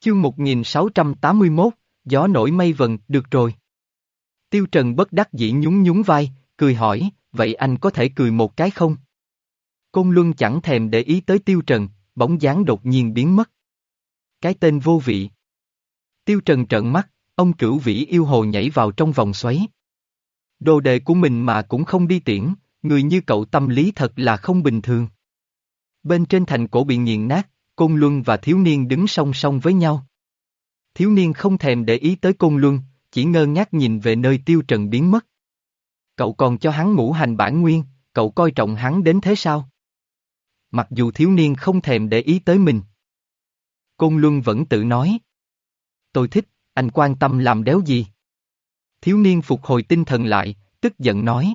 Chương 1681, gió nổi mây vần, được rồi. Tiêu Trần bất đắc dĩ nhún nhún vai, cười hỏi, vậy anh có thể cười một cái không? Côn Luân chẳng thèm để ý tới Tiêu Trần, bóng dáng đột nhiên biến mất. Cái tên vô vị. Tiêu Trần trợn mắt, ông cửu vĩ yêu hồ nhảy vào trong vòng xoáy. Đồ đệ của mình mà cũng không đi tiễn, người như cậu tâm lý thật là không bình thường. Bên trên thành cổ bị nghiền nát, Côn Luân và Thiếu Niên đứng song song với nhau. Thiếu Niên không thèm để ý tới Côn Luân, chỉ ngơ ngác nhìn về nơi Tiêu Trần biến mất. Cậu còn cho hắn ngũ hành bản nguyên, cậu coi trọng hắn đến thế sao? Mặc dù thiếu niên không thèm để ý tới mình. Côn Luân vẫn tự nói. Tôi thích, anh quan tâm làm đéo gì? Thiếu niên phục hồi tinh thần lại, tức giận nói.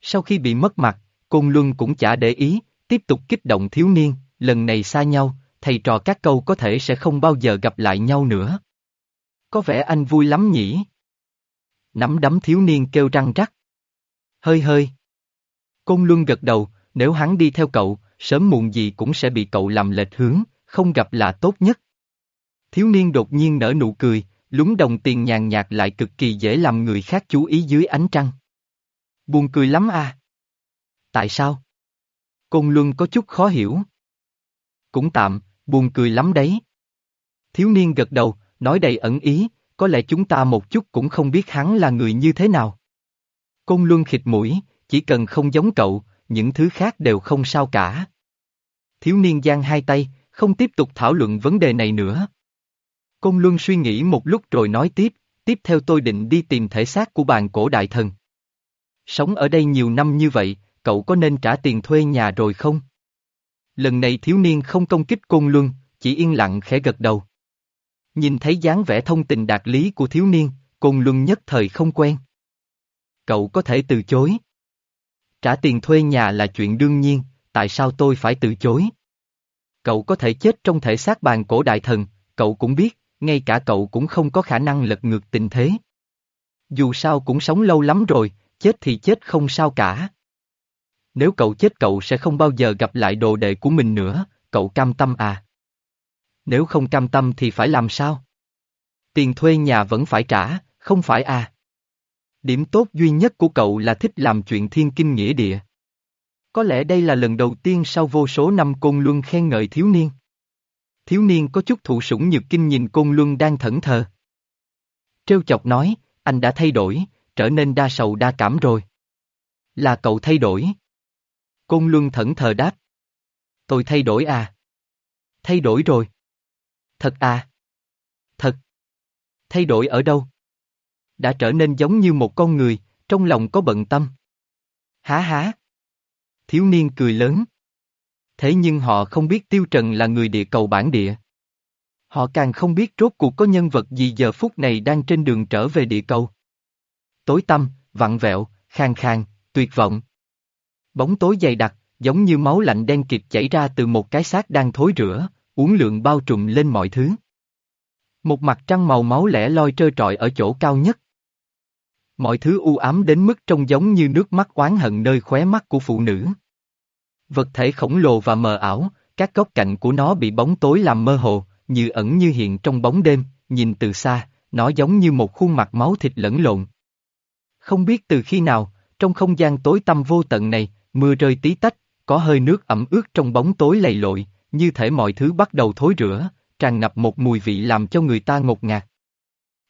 Sau khi bị mất mặt, Côn Luân cũng chả để ý, tiếp tục kích động thiếu niên, lần này xa nhau, thầy trò các câu có thể sẽ không bao giờ gặp lại nhau nữa. Có vẻ anh vui lắm nhỉ? Nắm đấm thiếu niên kêu răng rắc. Hơi hơi. Côn Luân gật đầu, nếu hắn đi theo cậu, sớm muộn gì cũng sẽ bị cậu làm lệch hướng, không gặp là tốt nhất. Thiếu niên đột nhiên nở nụ cười, lúng đồng tiền nhàn nhạt lại cực kỳ dễ làm người khác chú ý dưới ánh trăng. Buồn cười lắm à. Tại sao? Côn Luân có chút khó hiểu. Cũng tạm, buồn cười lắm đấy. Thiếu niên gật đầu, nói đầy ẩn ý, có lẽ chúng ta một chút cũng không biết hắn là người như thế nào. Côn Luân khịt mũi, chỉ cần không giống cậu, những thứ khác đều không sao cả. Thiếu niên giang hai tay, không tiếp tục thảo luận vấn đề này nữa. Côn Luân suy nghĩ một lúc rồi nói tiếp, tiếp theo tôi định đi tìm thể xác của bàn cổ đại thần. Sống ở đây nhiều năm như vậy, cậu có nên trả tiền thuê nhà rồi không? Lần này thiếu niên không công kích Côn Luân, chỉ yên lặng khẽ gật đầu. Nhìn thấy dáng vẻ thông tình đạt lý của thiếu niên, Côn Luân nhất thời không quen. Cậu có thể từ chối. Trả tiền thuê nhà là chuyện đương nhiên, tại sao tôi phải từ chối? Cậu có thể chết trong thể xác bàn cổ đại thần, cậu cũng biết, ngay cả cậu cũng không có khả năng lật ngược tình thế. Dù sao cũng sống lâu lắm rồi, chết thì chết không sao cả. Nếu cậu chết cậu sẽ không bao giờ gặp lại đồ đệ của mình nữa, cậu cam tâm à? Nếu không cam tâm thì phải làm sao? Tiền thuê nhà vẫn phải trả, không phải à? Điểm tốt duy nhất của cậu là thích làm chuyện thiên kinh nghĩa địa. Có lẽ đây là lần đầu tiên sau vô số năm Côn Luân khen ngợi thiếu niên. Thiếu niên có chút thụ sủng nhược kinh nhìn Côn Luân đang thẫn thờ. Trêu chọc nói, anh đã thay đổi, trở nên đa sầu đa cảm rồi. Là cậu thay đổi. Côn Luân thẫn thờ đáp. Tôi thay đổi à? Thay đổi rồi. Thật à? Thật. Thay đổi ở đâu? Đã trở nên giống như một con người, trong lòng có bận tâm. Há há. Thiếu niên cười lớn. Thế nhưng họ không biết Tiêu Trần là người địa cầu bản địa. Họ càng không biết rốt cuộc có nhân vật gì giờ phút này đang trên đường trở về địa cầu. Tối tăm, vặn vẹo, khang khang, tuyệt vọng. Bóng tối dày đặc, giống như máu lạnh đen kịt chảy ra từ một cái xác đang thối rữa, uống lượng bao trùm lên mọi thứ. Một mặt trăng màu máu lẻ loi trơ trọi ở chỗ cao nhất. Mọi thứ u ám đến mức trông giống như nước mắt oán hận nơi khóe mắt của phụ nữ. Vật thể khổng lồ và mờ ảo, các góc cạnh của nó bị bóng tối làm mơ hồ, như ẩn như hiện trong bóng đêm, nhìn từ xa, nó giống như một khuôn mặt máu thịt lẫn lộn. Không biết từ khi nào, trong không gian tối tăm vô tận này, mưa rơi tí tách, có hơi nước ẩm ướt trong bóng tối lầy lội, như thể mọi thứ bắt đầu thối rữa, tràn ngập một mùi vị làm cho người ta ngột ngạt.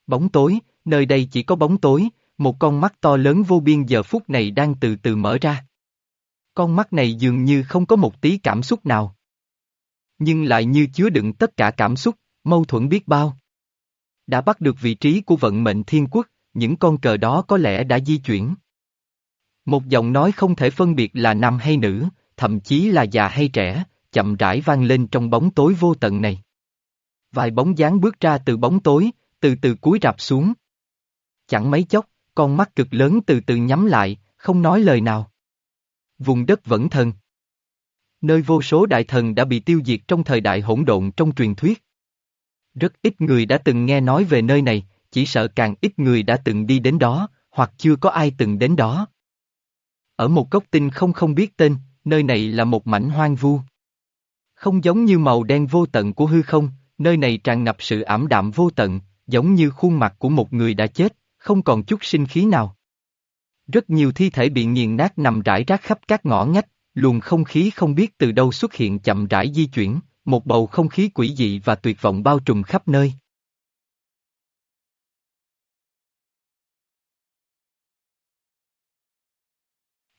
Bóng tối, nơi đây chỉ có bóng tối, một con mắt to lớn vô biên giờ phút này đang từ từ mở ra. Con mắt này dường như không có một tí cảm xúc nào. Nhưng lại như chứa đựng tất cả cảm xúc, mâu thuẫn biết bao. Đã bắt được vị trí của vận mệnh thiên quốc, những con cờ đó có lẽ đã di chuyển. Một giọng nói không thể phân biệt là nam hay nữ, thậm chí là già hay trẻ, chậm rãi vang lên trong bóng tối vô tận này. Vài bóng dáng bước ra từ bóng tối, từ từ cúi rạp xuống. Chẳng mấy chốc, con mắt cực lớn từ từ nhắm lại, không nói lời nào. Vùng đất vẫn thần. Nơi vô số đại thần đã bị tiêu diệt trong thời đại hỗn độn trong truyền thuyết. Rất ít người đã từng nghe nói về nơi này, chỉ sợ càng ít người đã từng đi đến đó, hoặc chưa có ai từng đến đó. Ở một góc tinh không không biết tên, nơi này là một mảnh hoang vu. Không giống như màu đen vô tận của hư không, nơi này tràn ngập sự ảm đạm vô tận, giống như khuôn mặt của một người đã chết, không còn chút sinh khí nào. Rất nhiều thi thể bị nghiền nát nằm rải rác khắp các ngõ ngách, luồng không khí không biết từ đâu xuất hiện chậm rãi di chuyển, một bầu không khí quỷ dị và tuyệt vọng bao trùm khắp nơi.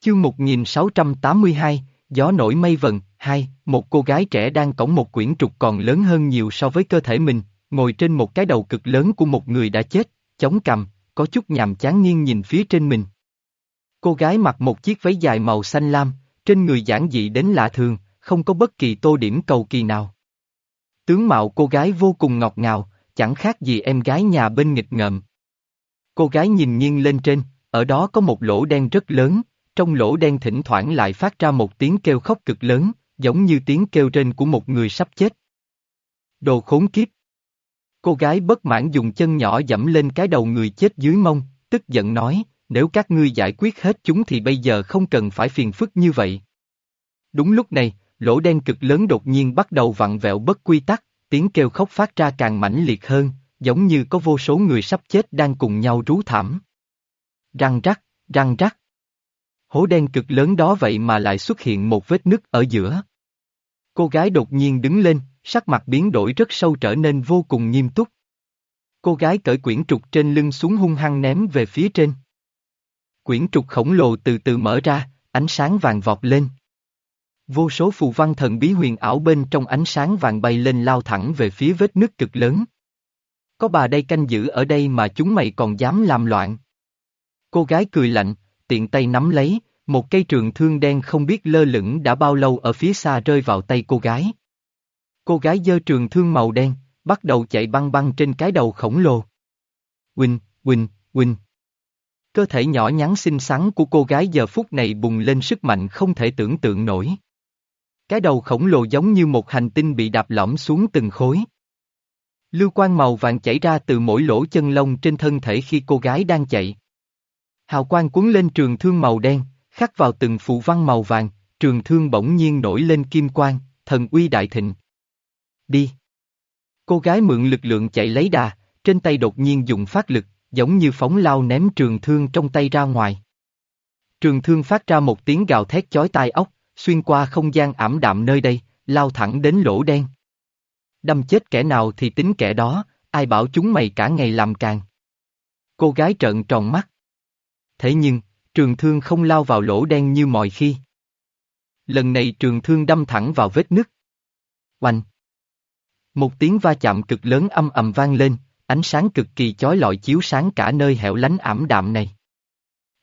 Chương 1682, Gió nổi mây vần, hai, một cô gái trẻ đang cõng một quyển trục còn lớn hơn nhiều so với cơ thể mình, ngồi trên một cái đầu cực lớn của một người đã chết, chống cằm, có chút nhàm chán nghiêng nhìn phía trên mình. Cô gái mặc một chiếc váy dài màu xanh lam, trên người giản dị đến lạ thường, không có bất kỳ tô điểm cầu kỳ nào. Tướng mạo cô gái vô cùng ngọt ngào, chẳng khác gì em gái nhà bên nghịch ngợm. Cô gái nhìn nghiêng lên trên, ở đó có một lỗ đen rất lớn, trong lỗ đen thỉnh thoảng lại phát ra một tiếng kêu khóc cực lớn, giống như tiếng kêu trên của một người sắp chết. Đồ khốn kiếp! Cô gái bất mãn dùng chân nhỏ dẫm lên cái đầu người chết dưới mông, tức giận nói, nếu các ngươi giải quyết hết chúng thì bây giờ không cần phải phiền phức như vậy. Đúng lúc này, lỗ đen cực lớn đột nhiên bắt đầu vặn vẹo bất quy tắc, tiếng kêu khóc phát ra càng mãnh liệt hơn, giống như có vô số người sắp chết đang cùng nhau rú thảm. Răng rắc, răng rắc. Hố đen cực lớn đó vậy mà lại xuất hiện một vết nứt ở giữa. Cô gái đột nhiên đứng lên, sắc mặt biến đổi rất sâu trở nên vô cùng nghiêm túc. Cô gái cởi quyển trục trên lưng xuống hung hăng ném về phía trên. Quyển trục khổng lồ từ từ mở ra, ánh sáng vàng vọt lên. Vô số phù văn thần bí huyền ảo bên trong ánh sáng vàng bay lên lao thẳng về phía vết nứt cực lớn. Có bà đây canh giữ ở đây mà chúng mày còn dám làm loạn. Cô gái cười lạnh, tiện tay nắm lấy, một cây trường thương đen không biết lơ lửng đã bao lâu ở phía xa rơi vào tay cô gái. Cô gái giơ trường thương màu đen, bắt đầu chạy băng băng trên cái đầu khổng lồ. Quỳnh, Quỳnh, Quỳnh. Cơ thể nhỏ nhắn xinh xắn của cô gái giờ phút này bùng lên sức mạnh không thể tưởng tượng nổi. Cái đầu khổng lồ giống như một hành tinh bị đạp lõm xuống từng khối. Lưu quang màu vàng chảy ra từ mỗi lỗ chân lông trên thân thể khi cô gái đang chạy. Hào quang cuốn lên trường thương màu đen, khắc vào từng phụ văn màu vàng, trường thương bỗng nhiên nổi lên kim quang, thần uy đại thịnh. Đi! Cô gái mượn lực lượng chạy lấy đà, trên tay đột nhiên dùng phát lực, giống như phóng lao ném trường thương trong tay ra ngoài. Trường thương phát ra một tiếng gào thét chói tai ốc, xuyên qua không gian ảm đạm nơi đây, lao thẳng đến lỗ đen. Đâm chết kẻ nào thì tính kẻ đó, ai bảo chúng mày cả ngày làm càng. Cô gái trợn tròn mắt. Thế nhưng, trường thương không lao vào lỗ đen như mọi khi. Lần này trường thương đâm thẳng vào vết nứt. Oanh! Một tiếng va chạm cực lớn âm ầm vang lên, ánh sáng cực kỳ chói lọi chiếu sáng cả nơi hẻo lánh ảm đạm này.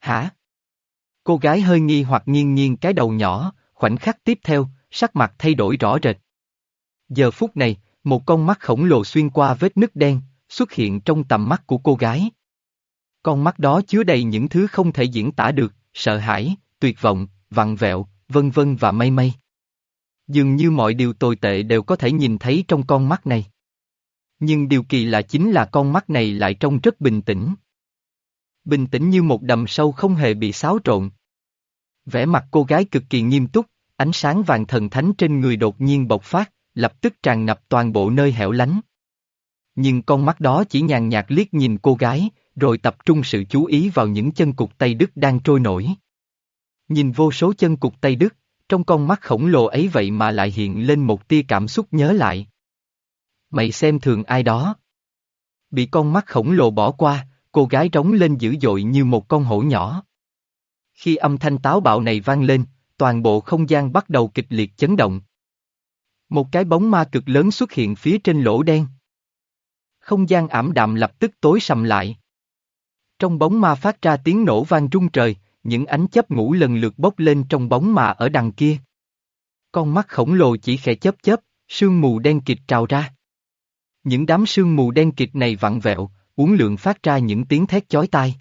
Hả? Cô gái hơi nghi hoặc nghiêng nghiêng cái đầu nhỏ, khoảnh khắc tiếp theo, sắc mặt thay đổi rõ rệt. Giờ phút này, một con mắt khổng lồ xuyên qua vết nứt đen, xuất hiện trong tầm mắt của cô gái. Con mắt đó chứa đầy những thứ không thể diễn tả được, sợ hãi, tuyệt vọng, vặn vẹo, vân vân và mây mây. Dường như mọi điều tồi tệ đều có thể nhìn thấy trong con mắt này. Nhưng điều kỳ lạ chính là con mắt này lại trông rất bình tĩnh. Bình tĩnh như một đầm sâu không hề bị xáo trộn. Vẻ mặt cô gái cực kỳ nghiêm túc, ánh sáng vàng thần thánh trên người đột nhiên bộc phát, lập tức tràn ngập toàn bộ nơi hẻo lánh. Nhưng con mắt đó chỉ nhàn nhạt liếc nhìn cô gái, rồi tập trung sự chú ý vào những chân cục Tây Đức đang trôi nổi. Nhìn vô số chân cục Tây Đức, trong con mắt khổng lồ ấy vậy mà lại hiện lên một tia cảm xúc nhớ lại. Mày xem thường ai đó. Bị con mắt khổng lồ bỏ qua, cô gái trống lên dữ dội như một con hổ nhỏ. Khi âm thanh táo bạo này vang lên, toàn bộ không gian bắt đầu kịch liệt chấn động. Một cái bóng ma cực lớn xuất hiện phía trên lỗ đen. Không gian ảm đạm lập tức tối sầm lại. Trong bóng ma phát ra tiếng nổ vang rung trời, những ánh chấp ngủ lần lượt bốc lên trong bóng ma ở đằng kia. Con mắt khổng lồ chỉ khẽ chớp chớp, sương mù đen kịt trào ra. Những đám sương mù đen kịt này vặn vẹo, uốn lượng phát ra những tiếng thét chói tai.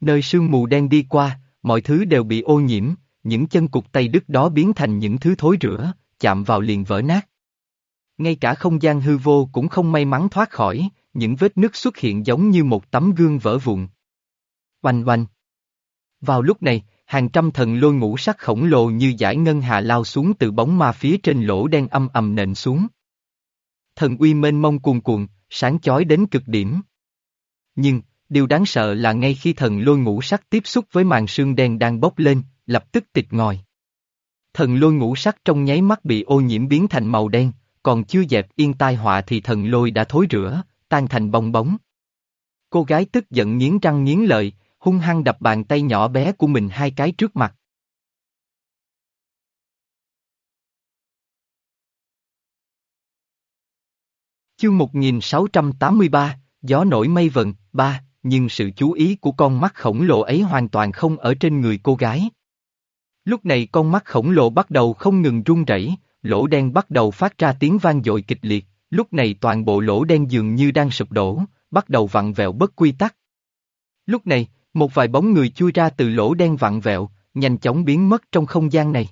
Nơi sương mù đen đi qua, mọi thứ đều bị ô nhiễm, những chân cục tay đứt đó biến thành những thứ thối rữa, chạm vào liền vỡ nát. Ngay cả không gian hư vô cũng không may mắn thoát khỏi, những vết nứt xuất hiện giống như một tấm gương vỡ vụn. Oanh oanh. Vào lúc này, hàng trăm thần lôi ngũ sắc khổng lồ như giải ngân hà lao xuống từ bóng ma phía trên lỗ đen âm ầm nện xuống. thần uy mênh mông cuồn cuộn, sáng chói đến cực điểm. Nhưng, điều đáng sợ là ngay khi thần lôi ngũ sắc tiếp xúc với màn sương đen đang bốc lên, lập tức tịch ngòi. Thần lôi ngũ sắc trong nháy mắt bị ô nhiễm biến thành màu đen, còn chưa dẹp yên tai họa thì thần lôi đã thối rữa, tan thành bong bóng. Cô gái tức giận nghiến răng nghiến lợi, hung hăng đập bàn tay nhỏ bé của mình hai cái trước mặt. Chương 1683, Gió nổi mây vần, ba, nhưng sự chú ý của con mắt khổng lồ ấy hoàn toàn không ở trên người cô gái. Lúc này con mắt khổng lồ bắt đầu không ngừng run rẩy, lỗ đen bắt đầu phát ra tiếng vang dội kịch liệt, lúc này toàn bộ lỗ đen dường như đang sụp đổ, bắt đầu vặn vẹo bất quy tắc. Lúc này, một vài bóng người chui ra từ lỗ đen vặn vẹo, nhanh chóng biến mất trong không gian này.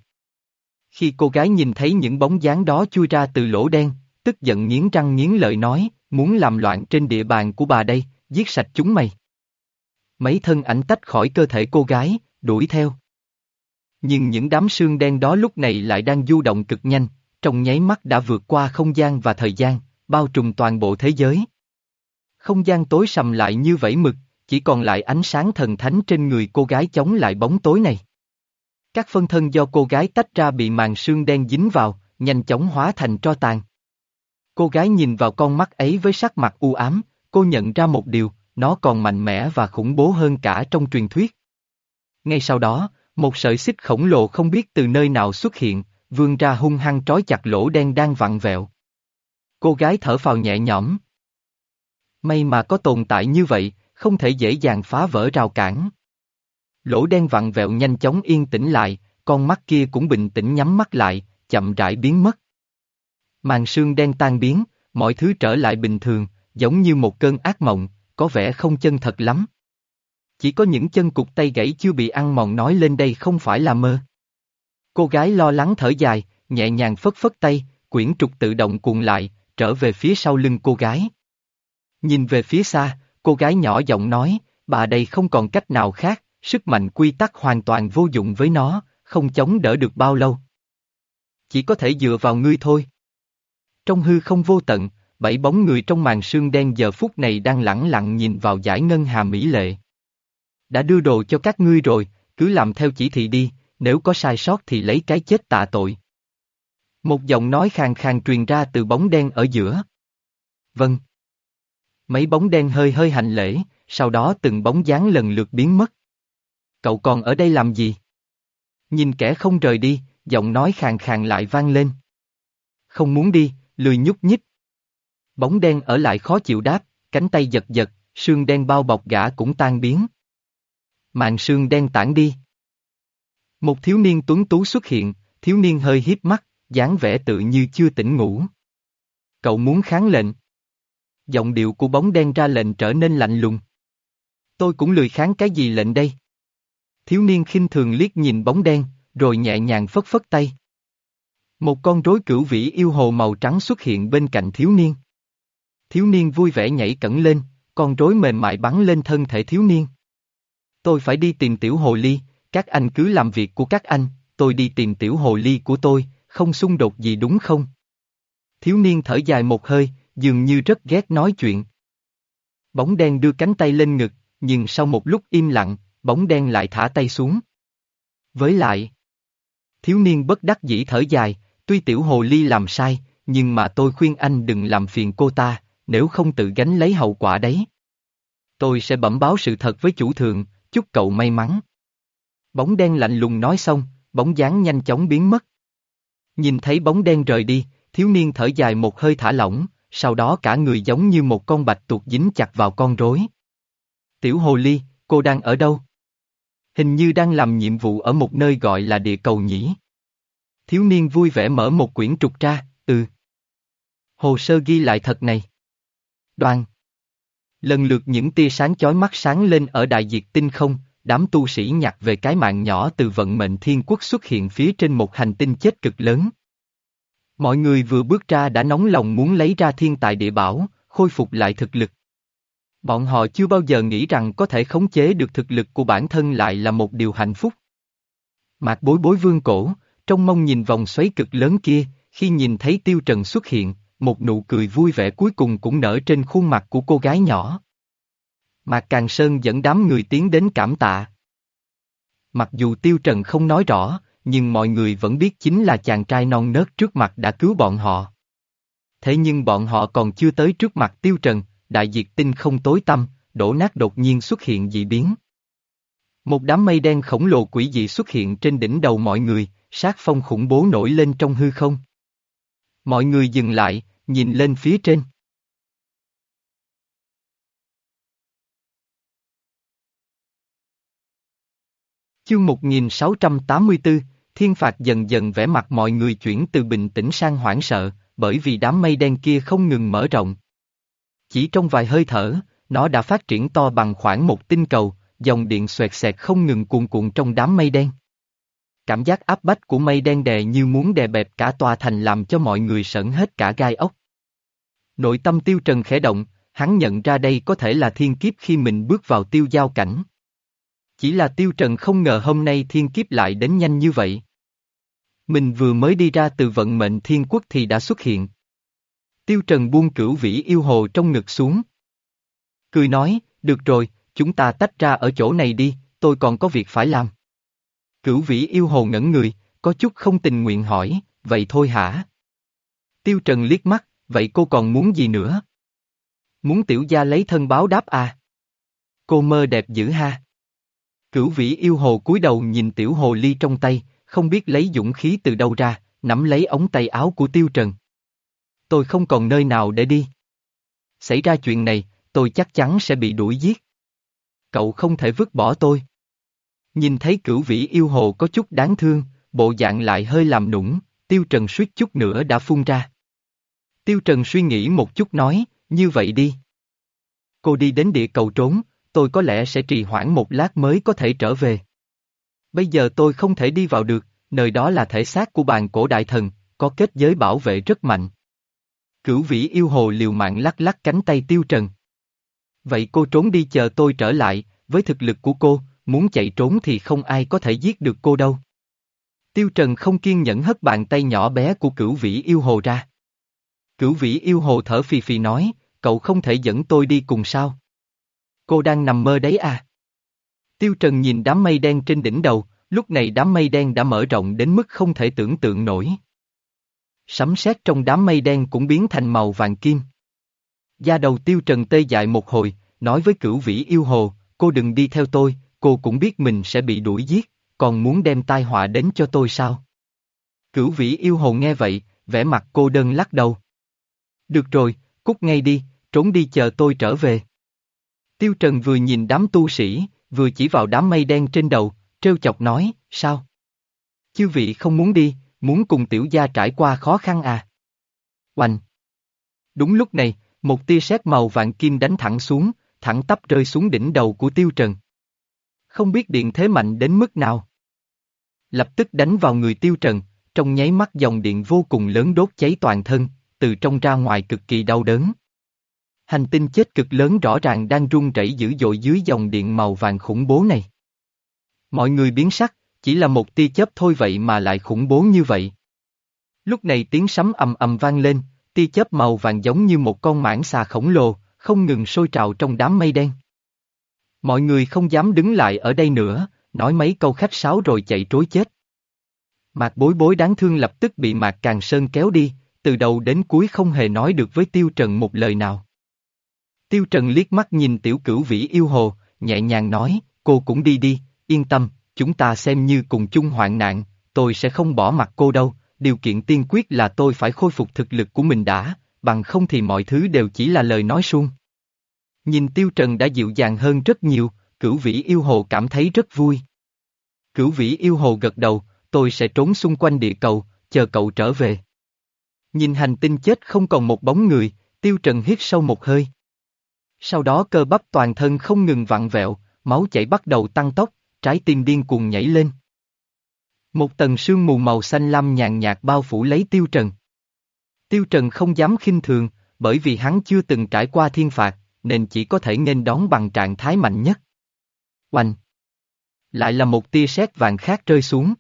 Khi cô gái nhìn thấy những bóng dáng đó chui ra từ lỗ đen, tức giận nghiến răng nghiến lợi nói, muốn làm loạn trên địa bàn của bà đây, giết sạch chúng mày. Mấy thân ảnh tách khỏi cơ thể cô gái, đuổi theo. Nhưng những đám xương đen đó lúc này lại đang du động cực nhanh, trong nháy mắt đã vượt qua không gian và thời gian, bao trùm toàn bộ thế giới. Không gian tối sầm lại như vẫy mực, chỉ còn lại ánh sáng thần thánh trên người cô gái chống lại bóng tối này. Các phân thân do cô gái tách ra bị màn sương đen dính vào, nhanh chóng hóa thành tro tàn. Cô gái nhìn vào con mắt ấy với sắc mặt u ám, cô nhận ra một điều, nó còn mạnh mẽ và khủng bố hơn cả trong truyền thuyết. Ngay sau đó, một sợi xích khổng lồ không biết từ nơi nào xuất hiện, Vương ra hung hăng trói chặt lỗ đen đang vặn vẹo. Cô gái thở phào nhẹ nhõm. May mà có tồn tại như vậy, không thể dễ dàng phá vỡ rào cản. Lỗ đen vặn vẹo nhanh chóng yên tĩnh lại, con mắt kia cũng bình tĩnh nhắm mắt lại, chậm rãi biến mất. Màn sương đen tan biến, mọi thứ trở lại bình thường, giống như một cơn ác mộng, có vẻ không chân thật lắm. Chỉ có những chân cục tay gãy chưa bị ăn mòn nói lên đây không phải là mơ. Cô gái lo lắng thở dài, nhẹ nhàng phất phất tay, quyển trục tự động cuộn lại, trở về phía sau lưng cô gái. Nhìn về phía xa, cô gái nhỏ giọng nói, bà đây không còn cách nào khác, sức mạnh quy tắc hoàn toàn vô dụng với nó, không chống đỡ được bao lâu. Chỉ có thể dựa vào ngươi thôi. Trong hư không vô tận, bảy bóng người trong màn sương đen giờ phút này đang lẳng lặng nhìn vào giải ngân hà mỹ lệ. Đã đưa đồ cho các ngươi rồi, cứ làm theo chỉ thị đi, nếu có sai sót thì lấy cái chết tạ tội. Một giọng nói khàn khàn truyền ra từ bóng đen ở giữa. Vâng. Mấy bóng đen hơi hơi hành lễ, sau đó từng bóng dáng lần lượt biến mất. Cậu còn ở đây làm gì? Nhìn kẻ không rời đi, giọng nói khàn khàn lại vang lên. Không muốn đi, lười nhúc nhích. Bóng đen ở lại khó chịu đáp, cánh tay giật giật, sương đen bao bọc gã cũng tan biến. Màn sương đen tản đi. Một thiếu niên tuấn tú xuất hiện, thiếu niên hơi hiếp mắt, dáng vẻ tự như chưa tỉnh ngủ. Cậu muốn kháng lệnh. Giọng điệu của bóng đen ra lệnh trở nên lạnh lùng. Tôi cũng lười kháng cái gì lệnh đây. Thiếu niên khinh thường liếc nhìn bóng đen, rồi nhẹ nhàng phất phất tay. Một con rối cửu vĩ yêu hồ màu trắng xuất hiện bên cạnh thiếu niên. Thiếu niên vui vẻ nhảy cẩn lên, con rối mềm mại bắn lên thân thể thiếu niên. Tôi phải đi tìm tiểu hồ ly, các anh cứ làm việc của các anh, tôi đi tìm tiểu hồ ly của tôi, không xung đột gì đúng không? Thiếu niên thở dài một hơi, dường như rất ghét nói chuyện. Bóng đen đưa cánh tay lên ngực, nhưng sau một lúc im lặng, bóng đen lại thả tay xuống. Với lại, thiếu niên bất đắc dĩ thở dài, tuy tiểu hồ ly làm sai, nhưng mà tôi khuyên anh đừng làm phiền cô ta, nếu không tự gánh lấy hậu quả đấy. Tôi sẽ bẩm báo sự thật với chủ thượng, chúc cậu may mắn. Bóng đen lạnh lùng nói xong, bóng dáng nhanh chóng biến mất. Nhìn thấy bóng đen rời đi, thiếu niên thở dài một hơi thả lỏng, sau đó cả người giống như một con bạch tuộc dính chặt vào con rối. Tiểu hồ ly, cô đang ở đâu? Hình như đang làm nhiệm vụ ở một nơi gọi là địa cầu nhỉ? Thiếu niên vui vẻ mở một quyển trục ra, ừ. Hồ sơ ghi lại thật này. Đoàn. Lần lượt những tia sáng chói mắt sáng lên ở đại diệt tinh không, đám tu sĩ nhặt về cái mạng nhỏ từ vận mệnh thiên quốc xuất hiện phía trên một hành tinh chết cực lớn. Mọi người vừa bước ra đã nóng lòng muốn lấy ra thiên tài địa bảo, khôi phục lại thực lực. Bọn họ chưa bao giờ nghĩ rằng có thể khống chế được thực lực của bản thân lại là một điều hạnh phúc. Mạc bối bối vương cổ, trong mong nhìn vòng xoáy cực lớn kia, khi nhìn thấy tiêu trần xuất hiện, một nụ cười vui vẻ cuối cùng cũng nở trên khuôn mặt của cô gái nhỏ. Mạc Càng Sơn dẫn đám người tiến đến cảm tạ. Mặc dù Tiêu Trần không nói rõ, nhưng mọi người vẫn biết chính là chàng trai non nớt trước mặt đã cứu bọn họ. Thế nhưng bọn họ còn chưa tới trước mặt Tiêu Trần, đại diệt tinh không tối tâm, đổ nát đột nhiên xuất hiện dị biến. Một đám mây đen khổng lồ quỷ dị xuất hiện trên đỉnh đầu mọi người, sát phong khủng bố nổi lên trong hư không. Mọi người dừng lại, nhìn lên phía trên. Chương 1684, thiên phạt dần dần vẽ mặt mọi người chuyển từ bình tĩnh sang hoảng sợ, bởi vì đám mây đen kia không ngừng mở rộng. Chỉ trong vài hơi thở, nó đã phát triển to bằng khoảng một tinh cầu, dòng điện xoẹt xẹt không ngừng cuồn cuộn trong đám mây đen. Cảm giác áp bách của mây đen đè như muốn đè bẹp cả tòa thành làm cho mọi người sợn hết cả gai ốc. Nội tâm tiêu trần khẽ động, hắn nhận ra đây có thể là thiên kiếp khi mình bước vào tiêu giao cảnh. Chỉ là tiêu trần không ngờ hôm nay thiên kiếp lại đến nhanh như vậy. Mình vừa mới đi ra từ vận mệnh thiên quốc thì đã xuất hiện. Tiêu trần buông cửu vĩ yêu hồ trong ngực xuống. Cười nói, được rồi, chúng ta tách ra ở chỗ này đi, tôi còn có việc phải làm. Cửu vĩ yêu hồ ngẩn người, có chút không tình nguyện hỏi, vậy thôi hả? Tiêu Trần liếc mắt, vậy cô còn muốn gì nữa? Muốn tiểu gia lấy thân báo đáp à? Cô mơ đẹp dữ ha. Cửu vĩ yêu hồ cúi đầu nhìn tiểu hồ ly trong tay, không biết lấy dũng khí từ đâu ra, nắm lấy ống tay áo của Tiêu Trần. Tôi không còn nơi nào để đi. Xảy ra chuyện này, tôi chắc chắn sẽ bị đuổi giết. Cậu không thể vứt bỏ tôi. Nhìn thấy cửu vĩ yêu hồ có chút đáng thương, bộ dạng lại hơi làm nũng, Tiêu Trần suýt chút nữa đã phun ra. Tiêu Trần suy nghĩ một chút nói, như vậy đi. Cô đi đến địa cầu trốn, tôi có lẽ sẽ trì hoãn một lát mới có thể trở về. Bây giờ tôi không thể đi vào được, nơi đó là thể xác của bàn cổ đại thần, có kết giới bảo vệ rất mạnh. Cửu vĩ yêu hồ liều mạng lắc lắc cánh tay Tiêu Trần. Vậy cô trốn đi chờ tôi trở lại, với thực lực của cô, muốn chạy trốn thì không ai có thể giết được cô đâu. Tiêu Trần không kiên nhẫn hất bàn tay nhỏ bé của cửu vĩ yêu hồ ra. Cửu vĩ yêu hồ thở phì phì nói, cậu không thể dẫn tôi đi cùng sao? Cô đang nằm mơ đấy à? Tiêu Trần nhìn đám mây đen trên đỉnh đầu, lúc này đám mây đen đã mở rộng đến mức không thể tưởng tượng nổi. Sấm sét trong đám mây đen cũng biến thành màu vàng kim. Gia đầu Tiêu Trần tê dại một hồi, nói với cửu vĩ yêu hồ, cô đừng đi theo tôi, cô cũng biết mình sẽ bị đuổi giết, còn muốn đem tai họa đến cho tôi sao? Cửu vĩ yêu hồ nghe vậy, vẻ mặt cô đơn lắc đầu. Được rồi, cút ngay đi, trốn đi chờ tôi trở về. Tiêu Trần vừa nhìn đám tu sĩ, vừa chỉ vào đám mây đen trên đầu, trêu chọc nói, sao? Chư vị không muốn đi, muốn cùng tiểu gia trải qua khó khăn à? Oanh! Đúng lúc này, một tia sét màu vàng kim đánh thẳng xuống, thẳng tắp rơi xuống đỉnh đầu của Tiêu Trần. Không biết điện thế mạnh đến mức nào. Lập tức đánh vào người Tiêu Trần, trong nháy mắt dòng điện vô cùng lớn đốt cháy toàn thân, từ trong ra ngoài cực kỳ đau đớn. Hành tinh chết cực lớn rõ ràng đang rung rẩy dữ dội dưới dòng điện màu vàng khủng bố này. Mọi người biến sắc, chỉ là một tia chớp thôi vậy mà lại khủng bố như vậy. Lúc này tiếng sấm ầm ầm vang lên, tia chớp màu vàng giống như một con mãng xà khổng lồ, không ngừng sôi trào trong đám mây đen. Mọi người không dám đứng lại ở đây nữa, nói mấy câu khách sáo rồi chạy trối chết. Mạc bối bối đáng thương lập tức bị Mạc Càng Sơn kéo đi, từ đầu đến cuối không hề nói được với Tiêu Trần một lời nào. Tiêu Trần liếc mắt nhìn tiểu cửu vĩ yêu hồ, nhẹ nhàng nói, cô cũng đi đi, yên tâm, chúng ta xem như cùng chung hoạn nạn, tôi sẽ không bỏ mặt cô đâu, điều kiện tiên quyết là tôi phải khôi phục thực lực của mình đã, bằng không thì mọi thứ đều chỉ là lời nói suông. Nhìn Tiêu Trần đã dịu dàng hơn rất nhiều, cửu vĩ yêu hồ cảm thấy rất vui. Cửu vĩ yêu hồ gật đầu, tôi sẽ trốn xung quanh địa cầu, chờ cậu trở về. Nhìn hành tinh chết không còn một bóng người, Tiêu Trần hít sâu một hơi. Sau đó cơ bắp toàn thân không ngừng vặn vẹo, máu chảy bắt đầu tăng tốc, trái tim điên cuồng nhảy lên. Một tầng sương mù màu xanh lam nhàn nhạt bao phủ lấy Tiêu Trần. Tiêu Trần không dám khinh thường, bởi vì hắn chưa từng trải qua thiên phạt, nên chỉ có thể nên đón bằng trạng thái mạnh nhất. Oanh! Lại là một tia sét vàng khác rơi xuống.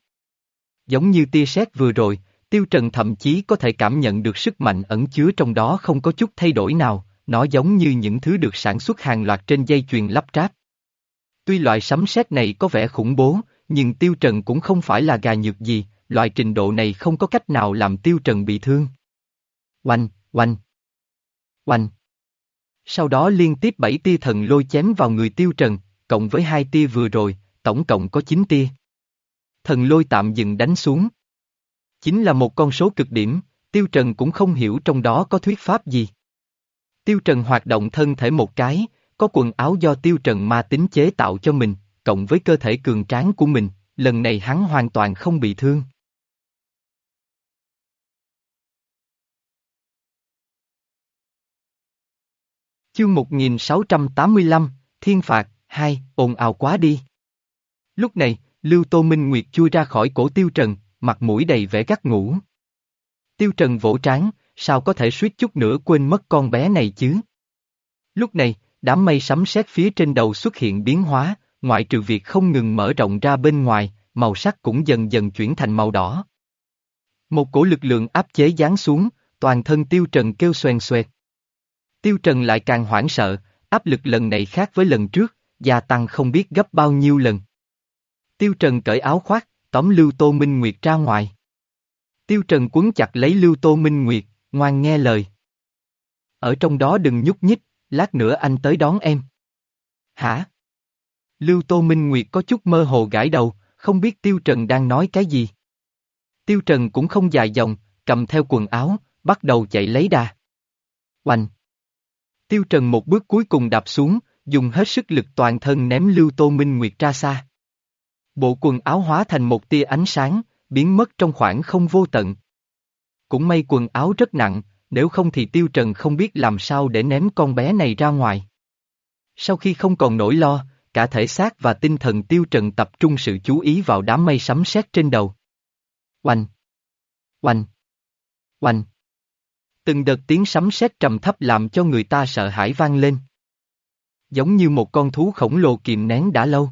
Giống như tia sét vừa rồi, Tiêu Trần thậm chí có thể cảm nhận được sức mạnh ẩn chứa trong đó không có chút thay đổi nào, nó giống như những thứ được sản xuất hàng loạt trên dây chuyền lắp ráp. Tuy loại sấm sét này có vẻ khủng bố, nhưng Tiêu Trần cũng không phải là gà nhược gì, loại trình độ này không có cách nào làm Tiêu Trần bị thương. Oanh, oanh, oanh. Sau đó liên tiếp bảy tia thần lôi chém vào người Tiêu Trần, cộng với hai tia vừa rồi, tổng cộng có 9 tia. Thần lôi tạm dừng đánh xuống. Chính là một con số cực điểm, Tiêu Trần cũng không hiểu trong đó có thuyết pháp gì. Tiêu Trần hoạt động thân thể một cái, có quần áo do Tiêu Trần ma tính chế tạo cho mình, cộng với cơ thể cường tráng của mình, lần này hắn hoàn toàn không bị thương. Chương 1685, Thiên Phạt, 2, ồn ào quá đi. Lúc này, Lưu Tô Minh Nguyệt chui ra khỏi cổ Tiêu Trần, mặt mũi đầy vẻ gắt ngủ. Tiêu Trần vỗ trán, sao có thể suýt chút nữa quên mất con bé này chứ? Lúc này, đám mây sấm sét phía trên đầu xuất hiện biến hóa, ngoại trừ việc không ngừng mở rộng ra bên ngoài, màu sắc cũng dần dần chuyển thành màu đỏ. Một cổ lực lượng áp chế giáng xuống, toàn thân Tiêu Trần kêu xoèn xoẹt. Tiêu Trần lại càng hoảng sợ, áp lực lần này khác với lần trước, gia tăng không biết gấp bao nhiêu lần. Tiêu Trần cởi áo khoác, tóm Lưu Tô Minh Nguyệt ra ngoài. Tiêu Trần quấn chặt lấy Lưu Tô Minh Nguyệt, ngoan nghe lời. Ở trong đó đừng nhúc nhích, lát nữa anh tới đón em. Hả? Lưu Tô Minh Nguyệt có chút mơ hồ gãi đầu, không biết Tiêu Trần đang nói cái gì. Tiêu Trần cũng không dài dòng, cầm theo quần áo, bắt đầu chạy lấy đà. Oanh! Tiêu Trần một bước cuối cùng đạp xuống, dùng hết sức lực toàn thân ném Lưu Tô Minh Nguyệt ra xa. Bộ quần áo hóa thành một tia ánh sáng, biến mất trong khoảng không vô tận. Cũng may quần áo rất nặng, nếu không thì Tiêu Trần không biết làm sao để ném con bé này ra ngoài. Sau khi không còn nỗi lo, cả thể xác và tinh thần Tiêu Trần tập trung sự chú ý vào đám mây sấm sét trên đầu. Oanh! Oanh! Oanh! Từng đợt tiếng sấm sét trầm thấp làm cho người ta sợ hãi vang lên. Giống như một con thú khổng lồ kìm nén đã lâu.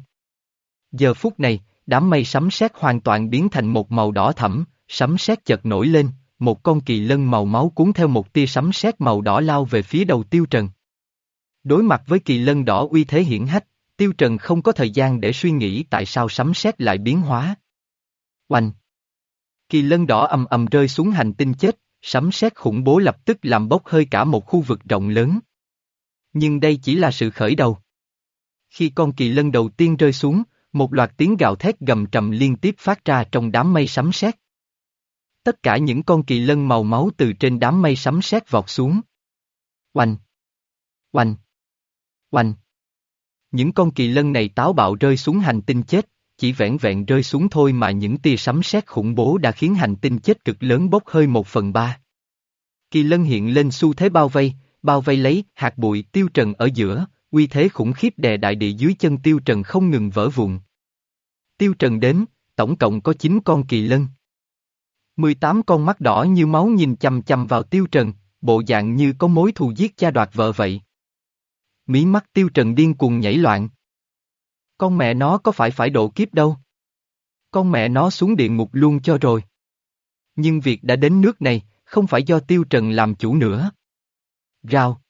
Giờ phút này, đám mây sấm sét hoàn toàn biến thành một màu đỏ thẫm, sấm sét chợt nổi lên, một con kỳ lân màu máu cuốn theo một tia sấm sét màu đỏ lao về phía đầu Tiêu Trần. Đối mặt với kỳ lân đỏ uy thế hiển hách, Tiêu Trần không có thời gian để suy nghĩ tại sao sấm sét lại biến hóa. Oanh! Kỳ lân đỏ ầm ầm rơi xuống hành tinh chết, sấm sét khủng bố lập tức làm bốc hơi cả một khu vực rộng lớn. Nhưng đây chỉ là sự khởi đầu. Khi con kỳ lân đầu tiên rơi xuống, một loạt tiếng gào thét gầm trầm liên tiếp phát ra trong đám mây sấm sét. Tất cả những con kỳ lân màu máu từ trên đám mây sấm sét vọt xuống. Oanh! Oanh! Oanh! Những con kỳ lân này táo bạo rơi xuống hành tinh chết, chỉ vẹn vẹn rơi xuống thôi mà những tia sấm sét khủng bố đã khiến hành tinh chết cực lớn bốc hơi một phần ba. Kỳ lân hiện lên xu thế bao vây, bao vây lấy hạt bụi tiêu trần ở giữa, uy thế khủng khiếp đè đại địa dưới chân tiêu trần không ngừng vỡ vụn. Tiêu trần đến, tổng cộng có 9 con kỳ lân. 18 con mắt đỏ như máu nhìn chầm chầm vào tiêu trần, bộ dạng như có mối thù giết cha đoạt vợ vậy. Mí mắt tiêu trần điên cuồng nhảy loạn. Con mẹ nó có phải phải độ kiếp đâu. Con mẹ nó xuống địa ngục luôn cho rồi. Nhưng việc đã đến nước này, không phải do tiêu trần làm chủ nữa. rào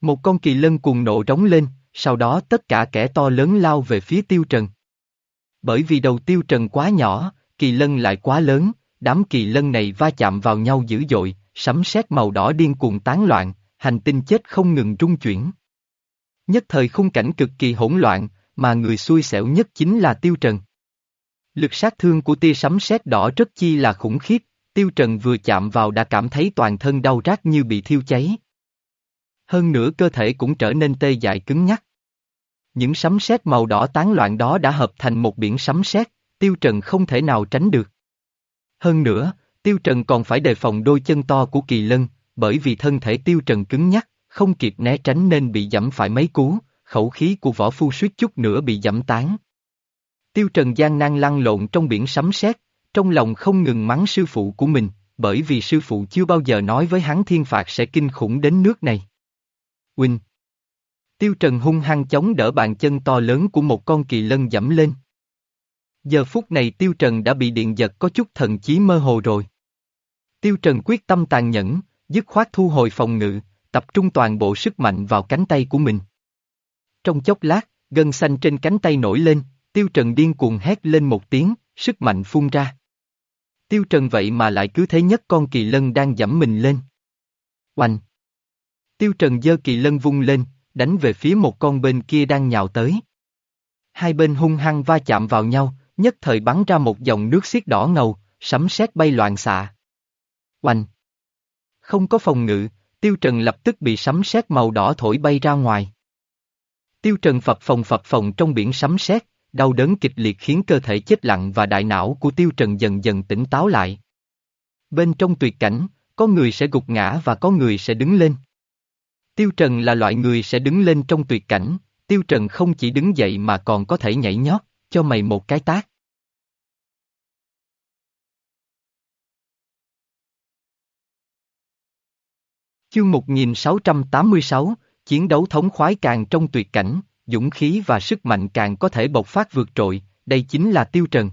Một con kỳ lân cuồng nộ rống lên, sau đó tất cả kẻ to lớn lao về phía tiêu trần. Bởi vì đầu tiêu trần quá nhỏ, kỳ lân lại quá lớn, đám kỳ lân này va chạm vào nhau dữ dội, sấm sét màu đỏ điên cuồng tán loạn, hành tinh chết không ngừng rung chuyển. Nhất thời khung cảnh cực kỳ hỗn loạn, mà người xui xẻo nhất chính là Tiêu Trần. Lực sát thương của tia sấm sét đỏ rất chi là khủng khiếp, Tiêu Trần vừa chạm vào đã cảm thấy toàn thân đau rát như bị thiêu cháy. Hơn nữa cơ thể cũng trở nên tê dại cứng nhắc. Những sấm sét màu đỏ tán loạn đó đã hợp thành một biển sấm sét, Tiêu Trần không thể nào tránh được. Hơn nữa, Tiêu Trần còn phải đề phòng đôi chân to của kỳ lân, bởi vì thân thể Tiêu Trần cứng nhắc, không kịp né tránh nên bị giẫm phải mấy cú, khẩu khí của võ phu suýt chút nữa bị giẫm tán. Tiêu Trần gian nan lăn lộn trong biển sấm sét, trong lòng không ngừng mắng sư phụ của mình, bởi vì sư phụ chưa bao giờ nói với hắn thiên phạt sẽ kinh khủng đến nước này. Huynh Tiêu Trần hung hăng chống đỡ bàn chân to lớn của một con kỳ lân dẫm lên. Giờ phút này Tiêu Trần đã bị điện giật có chút thần chí mơ hồ rồi. Tiêu Trần quyết tâm tàn nhẫn, dứt khoát thu hồi phòng ngự, tập trung toàn bộ sức mạnh vào cánh tay của mình. Trong chốc lát, gân xanh trên cánh tay nổi lên, Tiêu Trần điên cuồng hét lên một tiếng, sức mạnh phun ra. Tiêu Trần vậy mà lại cứ thế nhất con kỳ lân đang dẫm mình lên. Oanh! Tiêu Trần giơ kỳ lân vung lên, đánh về phía một con bên kia đang nhào tới. Hai bên hung hăng va chạm vào nhau, nhất thời bắn ra một dòng nước xiết đỏ ngầu, sấm sét bay loạn xạ. Oanh! Không có phòng ngự, Tiêu Trần lập tức bị sấm sét màu đỏ thổi bay ra ngoài. Tiêu Trần phập phồng phập phồng trong biển sấm sét, đau đớn kịch liệt khiến cơ thể chết lặng và đại não của Tiêu Trần dần dần tỉnh táo lại. Bên trong tuyệt cảnh, có người sẽ gục ngã và có người sẽ đứng lên. Tiêu Trần là loại người sẽ đứng lên trong tuyệt cảnh, Tiêu Trần không chỉ đứng dậy mà còn có thể nhảy nhót, cho mày một cái tác. Chương 1686, chiến đấu thống khoái càng trong tuyệt cảnh, dũng khí và sức mạnh càng có thể bộc phát vượt trội, đây chính là Tiêu Trần.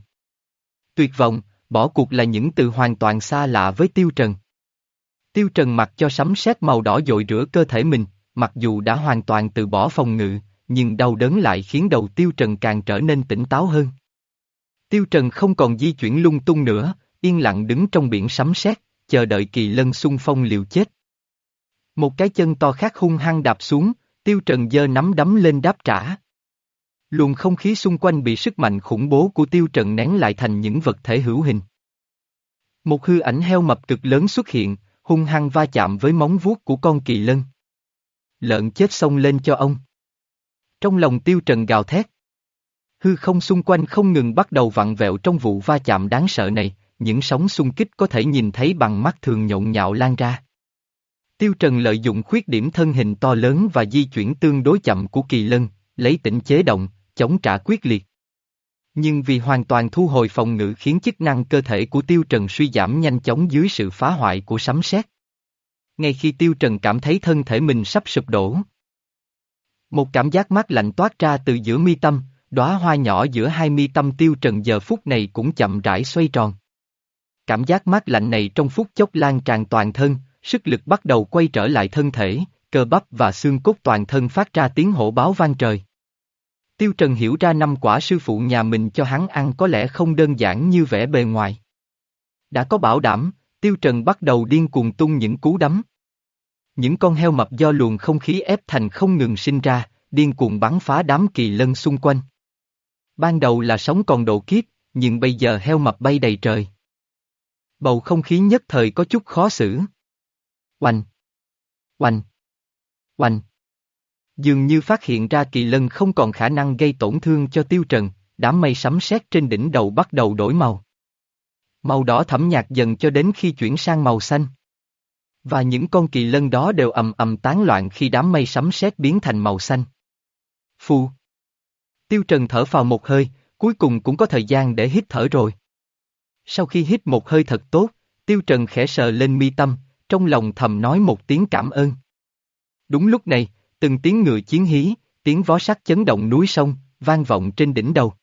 Tuyệt vọng, bỏ cuộc là những từ hoàn toàn xa lạ với Tiêu Trần. Tiêu Trần mặc cho sấm sét màu đỏ dội rửa cơ thể mình, mặc dù đã hoàn toàn từ bỏ phòng ngự, nhưng đau đớn lại khiến đầu Tiêu Trần càng trở nên tỉnh táo hơn. Tiêu Trần không còn di chuyển lung tung nữa, yên lặng đứng trong biển sấm sét, chờ đợi kỳ lân xung phong liều chết. Một cái chân to khác hung hăng đạp xuống, Tiêu Trần giơ nắm đấm lên đáp trả. Luồng không khí xung quanh bị sức mạnh khủng bố của Tiêu Trần nén lại thành những vật thể hữu hình. Một hư ảnh heo mập cực lớn xuất hiện, hung hăng va chạm với móng vuốt của con kỳ lân. Lợn chết xông lên cho ông. Trong lòng Tiêu Trần gào thét. Hư không xung quanh không ngừng bắt đầu vặn vẹo trong vụ va chạm đáng sợ này, những sóng xung kích có thể nhìn thấy bằng mắt thường nhộn nhạo lan ra. Tiêu Trần lợi dụng khuyết điểm thân hình to lớn và di chuyển tương đối chậm của kỳ lân, lấy tỉnh chế động, chống trả quyết liệt. Nhưng vì hoàn toàn thu hồi phòng ngự khiến chức năng cơ thể của Tiêu Trần suy giảm nhanh chóng dưới sự phá hoại của sấm sét. Ngay khi Tiêu Trần cảm thấy thân thể mình sắp sụp đổ. Một cảm giác mát lạnh toát ra từ giữa mi tâm, đóa hoa nhỏ giữa hai mi tâm Tiêu Trần giờ phút này cũng chậm rãi xoay tròn. Cảm giác mát lạnh này trong phút chốc lan tràn toàn thân, sức lực bắt đầu quay trở lại thân thể, cơ bắp và xương cốt toàn thân phát ra tiếng hổ báo vang trời. Tiêu Trần hiểu ra năm quả sư phụ nhà mình cho hắn ăn có lẽ không đơn giản như vẻ bề ngoài. Đã có bảo đảm, Tiêu Trần bắt đầu điên cuồng tung những cú đấm. Những con heo mập do luồng không khí ép thành không ngừng sinh ra, điên cuồng bắn phá đám kỳ lân xung quanh. Ban đầu là sống còn độ kiếp, nhưng bây giờ heo mập bay đầy trời. Bầu không khí nhất thời có chút khó xử. Oanh! Oanh! Oanh! Dường như phát hiện ra kỳ lân không còn khả năng gây tổn thương cho tiêu trần, đám mây sấm sét trên đỉnh đầu bắt đầu đổi màu. Màu đỏ thẫm nhạt dần cho đến khi chuyển sang màu xanh. Và những con kỳ lân đó đều ầm ầm tán loạn khi đám mây sấm sét biến thành màu xanh. Phù. Tiêu Trần thở vào một hơi, cuối cùng cũng có thời gian để hít thở rồi. Sau khi hít một hơi thật tốt, Tiêu Trần khẽ sờ lên mi tâm, trong lòng thầm nói một tiếng cảm ơn. Đúng lúc này, từng tiếng ngựa chiến hí, tiếng vó sắt chấn động núi sông, vang vọng trên đỉnh đầu.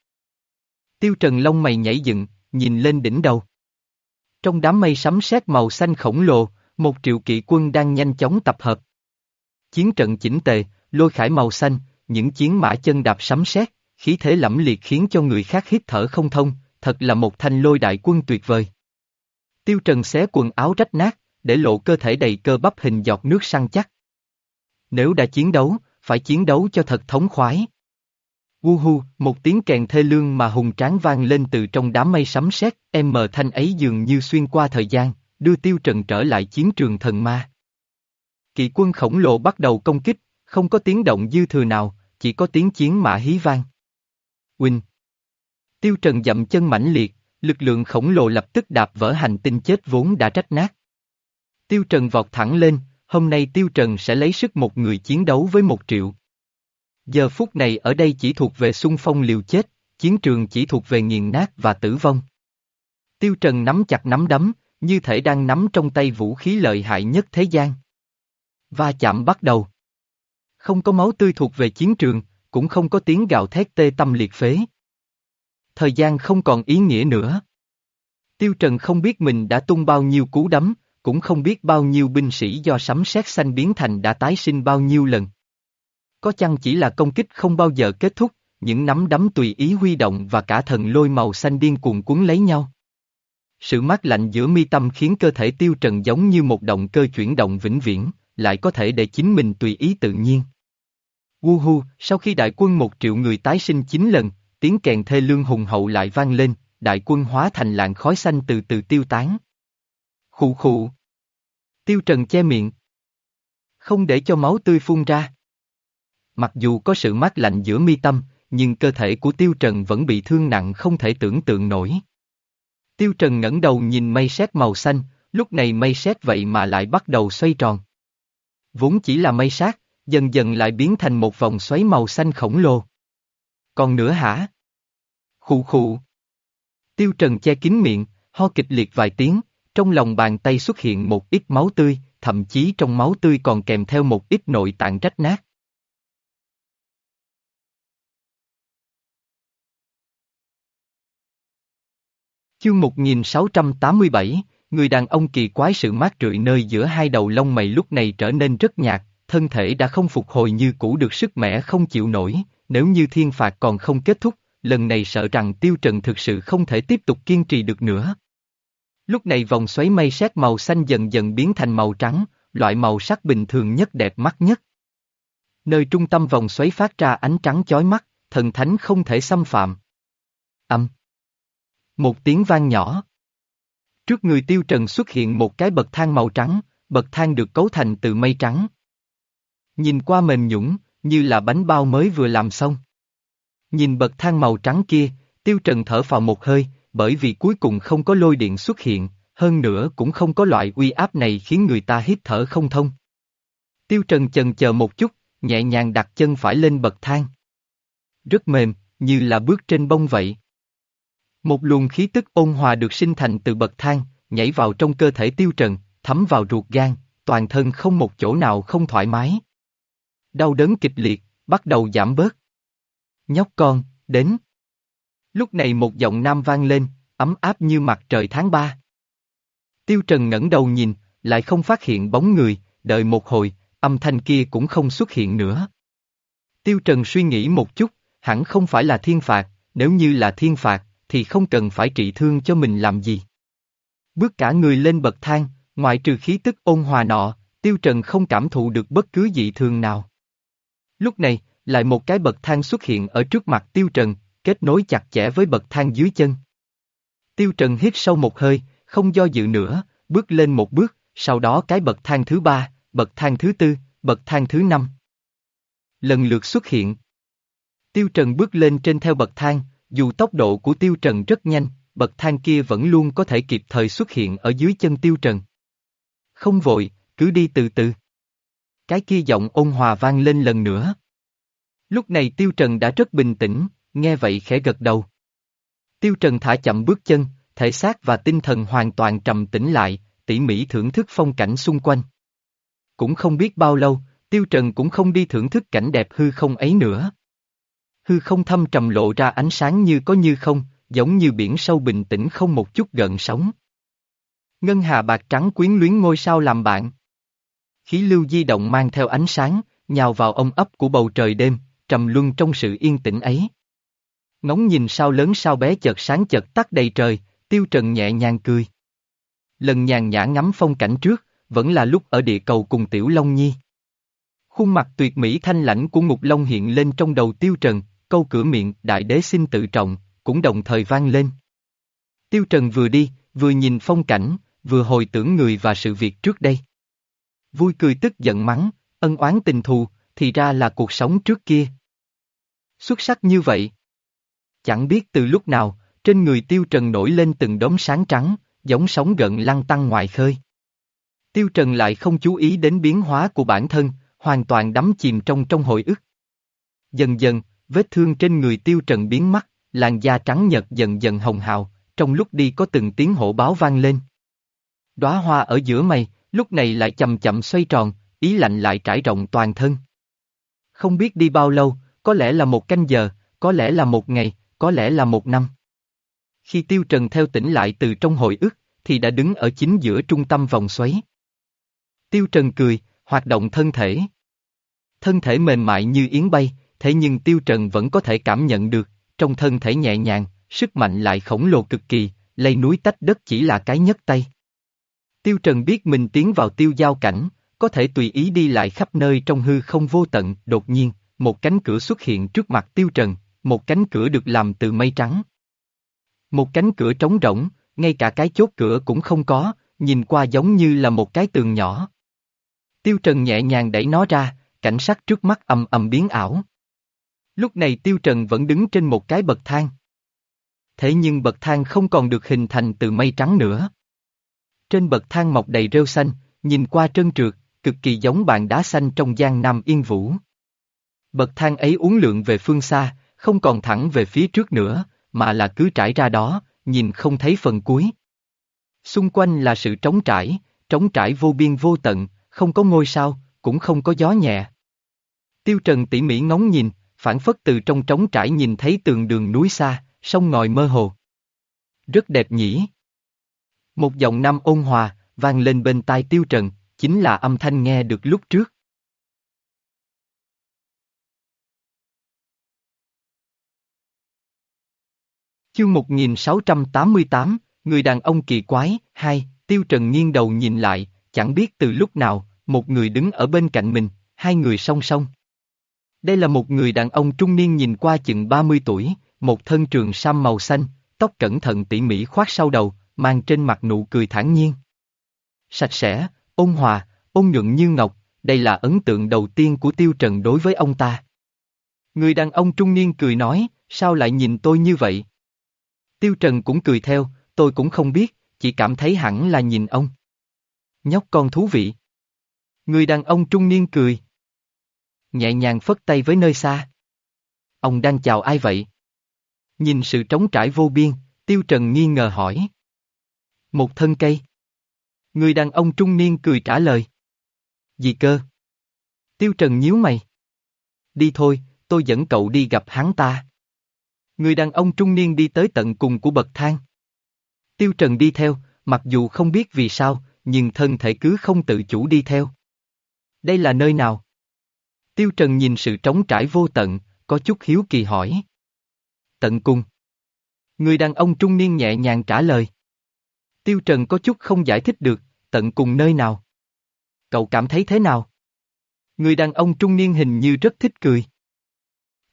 Tiêu Trần lông mày nhảy dựng, nhìn lên đỉnh đầu. Trong đám mây sấm sét màu xanh khổng lồ, một triệu kỵ quân đang nhanh chóng tập hợp. Chiến trận chỉnh tề, lôi khải màu xanh, những chiến mã chân đạp sấm sét, khí thế lẫm liệt khiến cho người khác hít thở không thông, thật là một thanh lôi đại quân tuyệt vời. Tiêu Trần xé quần áo rách nát, để lộ cơ thể đầy cơ bắp hình giọt nước săn chắc. Nếu đã chiến đấu, phải chiến đấu cho thật thống khoái. Woohoo, một tiếng kèn thê lương mà hùng tráng vang lên từ trong đám mây sấm sét, em mờ thanh ấy dường như xuyên qua thời gian, đưa tiêu trần trở lại chiến trường thần ma. Kỵ quân khổng lồ bắt đầu công kích, không có tiếng động dư thừa nào, chỉ có tiếng chiến mã hí vang. Huynh! Tiêu trần dậm chân mãnh liệt, lực lượng khổng lồ lập tức đạp vỡ hành tinh chết vốn đã trách nát. Tiêu Trần vọt thẳng lên, hôm nay Tiêu Trần sẽ lấy sức một người chiến đấu với một triệu. Giờ phút này ở đây chỉ thuộc về xung phong liều chết, chiến trường chỉ thuộc về nghiền nát và tử vong. Tiêu Trần nắm chặt nắm đấm, như thể đang nắm trong tay vũ khí lợi hại nhất thế gian. Va chạm bắt đầu. Không có máu tươi thuộc về chiến trường, cũng không có tiếng gào thét tê tâm liệt phế. Thời gian không còn ý nghĩa nữa. Tiêu Trần không biết mình đã tung bao nhiêu cú đấm, cũng không biết bao nhiêu binh sĩ do sấm sét xanh biến thành đã tái sinh bao nhiêu lần. Có chăng chỉ là công kích không bao giờ kết thúc, những nắm đấm tùy ý huy động và cả thần lôi màu xanh điên cuồng cuốn lấy nhau. Sự mát lạnh giữa mi tâm khiến cơ thể tiêu trần giống như một động cơ chuyển động vĩnh viễn, lại có thể để chính mình tùy ý tự nhiên. Woohoo, sau khi đại quân một triệu người tái sinh chín lần, tiếng kèn thê lương hùng hậu lại vang lên, đại quân hóa thành làn khói xanh từ từ tiêu tán. Khụ khụ. Tiêu trần che miệng. Không để cho máu tươi phun ra. Mặc dù có sự mát lạnh giữa mi tâm, nhưng cơ thể của Tiêu Trần vẫn bị thương nặng không thể tưởng tượng nổi. Tiêu Trần ngẩng đầu nhìn mây sét màu xanh, lúc này mây sét vậy mà lại bắt đầu xoay tròn. Vốn chỉ là mây sát, dần dần lại biến thành một vòng xoáy màu xanh khổng lồ. Còn nữa hả? Khụ khụ. Tiêu Trần che kín miệng, ho kịch liệt vài tiếng, trong lòng bàn tay xuất hiện một ít máu tươi, thậm chí trong máu tươi còn kèm theo một ít nội tạng rách nát. Chương 1687, người đàn ông kỳ quái sự mát rượi nơi giữa hai đầu lông mày lúc này trở nên rất nhạt, thân thể đã không phục hồi như cũ được sức mẻ không chịu nổi, nếu như thiên phạt còn không kết thúc, lần này sợ rằng tiêu trần thực sự không thể tiếp tục kiên trì được nữa. Lúc này vòng xoáy mây sét màu xanh dần dần biến thành màu trắng, loại màu sắc bình thường nhất đẹp mắt nhất. Nơi trung tâm vòng xoáy phát ra ánh trắng chói mắt, thần thánh không thể xâm phạm. Âm. Một tiếng vang nhỏ. Trước người tiêu trần xuất hiện một cái bậc thang màu trắng, bậc thang được cấu thành từ mây trắng. Nhìn qua mềm nhũng, như là bánh bao mới vừa làm xong. Nhìn bậc thang màu trắng kia, tiêu trần thở vào một hơi, bởi vì cuối cùng không có lôi điện xuất hiện, hơn nữa cũng không có loại uy áp này khiến người ta hít thở không thông. Tiêu trần chần chờ một chút, nhẹ nhàng đặt chân phải lên bậc thang. Rất mềm, như là bước trên bông vậy. Một luồng khí tức ôn hòa được sinh thành từ bậc thang, nhảy vào trong cơ thể tiêu trần, thấm vào ruột gan, toàn thân không một chỗ nào không thoải mái. Đau đớn kịch liệt, bắt đầu giảm bớt. Nhóc con, đến. Lúc này một giọng nam vang lên, ấm áp như mặt trời tháng ba. Tiêu Trần ngẩng đầu nhìn, lại không phát hiện bóng người, đợi một hồi, âm thanh kia cũng không xuất hiện nữa. Tiêu Trần suy nghĩ một chút, hẳn không phải là thiên phạt, nếu như là thiên phạt, thì không cần phải trị thương cho mình làm gì. Bước cả người lên bậc thang, ngoại trừ khí tức ôn hòa nọ, Tiêu Trần không cảm thụ được bất cứ dị thường nào. Lúc này, lại một cái bậc thang xuất hiện ở trước mặt Tiêu Trần, kết nối chặt chẽ với bậc thang dưới chân. Tiêu Trần hít sâu một hơi, không do dự nữa, bước lên một bước, sau đó cái bậc thang thứ ba, bậc thang thứ tư, bậc thang thứ năm. Lần lượt xuất hiện. Tiêu Trần bước lên trên theo bậc thang, dù tốc độ của Tiêu Trần rất nhanh, bậc thang kia vẫn luôn có thể kịp thời xuất hiện ở dưới chân Tiêu Trần. Không vội, cứ đi từ từ. Cái kia giọng ôn hòa vang lên lần nữa. Lúc này Tiêu Trần đã rất bình tĩnh, nghe vậy khẽ gật đầu. Tiêu Trần thả chậm bước chân, thể xác và tinh thần hoàn toàn trầm tĩnh lại, tỉ mỉ thưởng thức phong cảnh xung quanh. Cũng không biết bao lâu, Tiêu Trần cũng không đi thưởng thức cảnh đẹp hư không ấy nữa. Hư không thâm trầm lộ ra ánh sáng như có như không, giống như biển sâu bình tĩnh không một chút gợn sóng. Ngân hà bạc trắng quyến luyến ngôi sao làm bạn. Khí lưu di động mang theo ánh sáng, nhào vào ông ấp của bầu trời đêm, trầm luân trong sự yên tĩnh ấy. Ngóng nhìn sao lớn sao bé chợt sáng chợt tắt đầy trời, tiêu trần nhẹ nhàng cười. Lần nhàn nhã ngắm phong cảnh trước, vẫn là lúc ở địa cầu cùng Tiểu Long Nhi. Khuôn mặt tuyệt mỹ thanh lãnh của Ngục Long hiện lên trong đầu tiêu trần, câu cửa miệng đại đế xin tự trọng, cũng đồng thời vang lên. Tiêu trần vừa đi, vừa nhìn phong cảnh, vừa hồi tưởng người và sự việc trước đây. Vui cười tức giận mắng, ân oán tình thù, thì ra là cuộc sống trước kia. Xuất sắc như vậy. Chẳng biết từ lúc nào, trên người tiêu trần nổi lên từng đốm sáng trắng, giống sóng gợn lăn tăng ngoài khơi. Tiêu trần lại không chú ý đến biến hóa của bản thân, hoàn toàn đắm chìm trong trong hồi ức. Dần dần, vết thương trên người tiêu trần biến mất, làn da trắng nhợt dần dần hồng hào, trong lúc đi có từng tiếng hổ báo vang lên. Đóa hoa ở giữa mây, lúc này lại chậm chậm xoay tròn, ý lạnh lại trải rộng toàn thân. Không biết đi bao lâu, có lẽ là một canh giờ, có lẽ là một ngày, có lẽ là một năm. Khi Tiêu Trần theo tỉnh lại từ trong hồi ức, thì đã đứng ở chính giữa trung tâm vòng xoáy. Tiêu Trần cười, hoạt động thân thể. Thân thể mềm mại như yến bay, thế nhưng Tiêu Trần vẫn có thể cảm nhận được, trong thân thể nhẹ nhàng, sức mạnh lại khổng lồ cực kỳ, lây núi tách đất chỉ là cái nhất tay. Tiêu Trần biết mình tiến vào tiêu giao cảnh, có thể tùy ý đi lại khắp nơi trong hư không vô tận, đột nhiên, một cánh cửa xuất hiện trước mặt Tiêu Trần, một cánh cửa được làm từ mây trắng. Một cánh cửa trống rỗng, ngay cả cái chốt cửa cũng không có, nhìn qua giống như là một cái tường nhỏ. Tiêu Trần nhẹ nhàng đẩy nó ra, cảnh sắc trước mắt ầm ầm biến ảo. Lúc này Tiêu Trần vẫn đứng trên một cái bậc thang. Thế nhưng bậc thang không còn được hình thành từ mây trắng nữa. Trên bậc thang mọc đầy rêu xanh, nhìn qua trơn trượt, cực kỳ giống bàn đá xanh trong giang nam yên vũ. Bậc thang ấy uốn lượn về phương xa, không còn thẳng về phía trước nữa, mà là cứ trải ra đó, nhìn không thấy phần cuối. Xung quanh là sự trống trải, trống trải vô biên vô tận, không có ngôi sao, cũng không có gió nhẹ. Tiêu Trần tỉ mỉ ngóng nhìn, phản phất từ trong trống trải nhìn thấy tường đường núi xa, sông ngòi mơ hồ. Rất đẹp nhỉ. Một giọng nam ôn hòa, vang lên bên tai Tiêu Trần, chính là âm thanh nghe được lúc trước. Chương 1688, người đàn ông kỳ quái, hai, Tiêu Trần nghiêng đầu nhìn lại, chẳng biết từ lúc nào, một người đứng ở bên cạnh mình, hai người song song. Đây là một người đàn ông trung niên nhìn qua chừng 30 tuổi, một thân trường sam màu xanh, tóc cẩn thận tỉ mỉ khoác sau đầu, mang trên mặt nụ cười thản nhiên. Sạch sẽ, ôn hòa, ôn nhuận như ngọc, đây là ấn tượng đầu tiên của Tiêu Trần đối với ông ta. Người đàn ông trung niên cười nói, sao lại nhìn tôi như vậy? Tiêu Trần cũng cười theo, tôi cũng không biết, chỉ cảm thấy hẳn là nhìn ông. Nhóc con thú vị. Người đàn ông trung niên cười. Nhẹ nhàng phất tay với nơi xa. Ông đang chào ai vậy? Nhìn sự trống trải vô biên, Tiêu Trần nghi ngờ hỏi. Một thân cây. Người đàn ông trung niên cười trả lời. Gì cơ? Tiêu Trần nhíu mày. Đi thôi, tôi dẫn cậu đi gặp hắn ta. Người đàn ông trung niên đi tới tận cùng của bậc thang. Tiêu Trần đi theo, mặc dù không biết vì sao, nhưng thân thể cứ không tự chủ đi theo. Đây là nơi nào? Tiêu Trần nhìn sự trống trải vô tận, có chút hiếu kỳ hỏi. Tận Cung. Người đàn ông trung niên nhẹ nhàng trả lời. Tiêu Trần có chút không giải thích được, tận cùng nơi nào? Cậu cảm thấy thế nào? Người đàn ông trung niên hình như rất thích cười.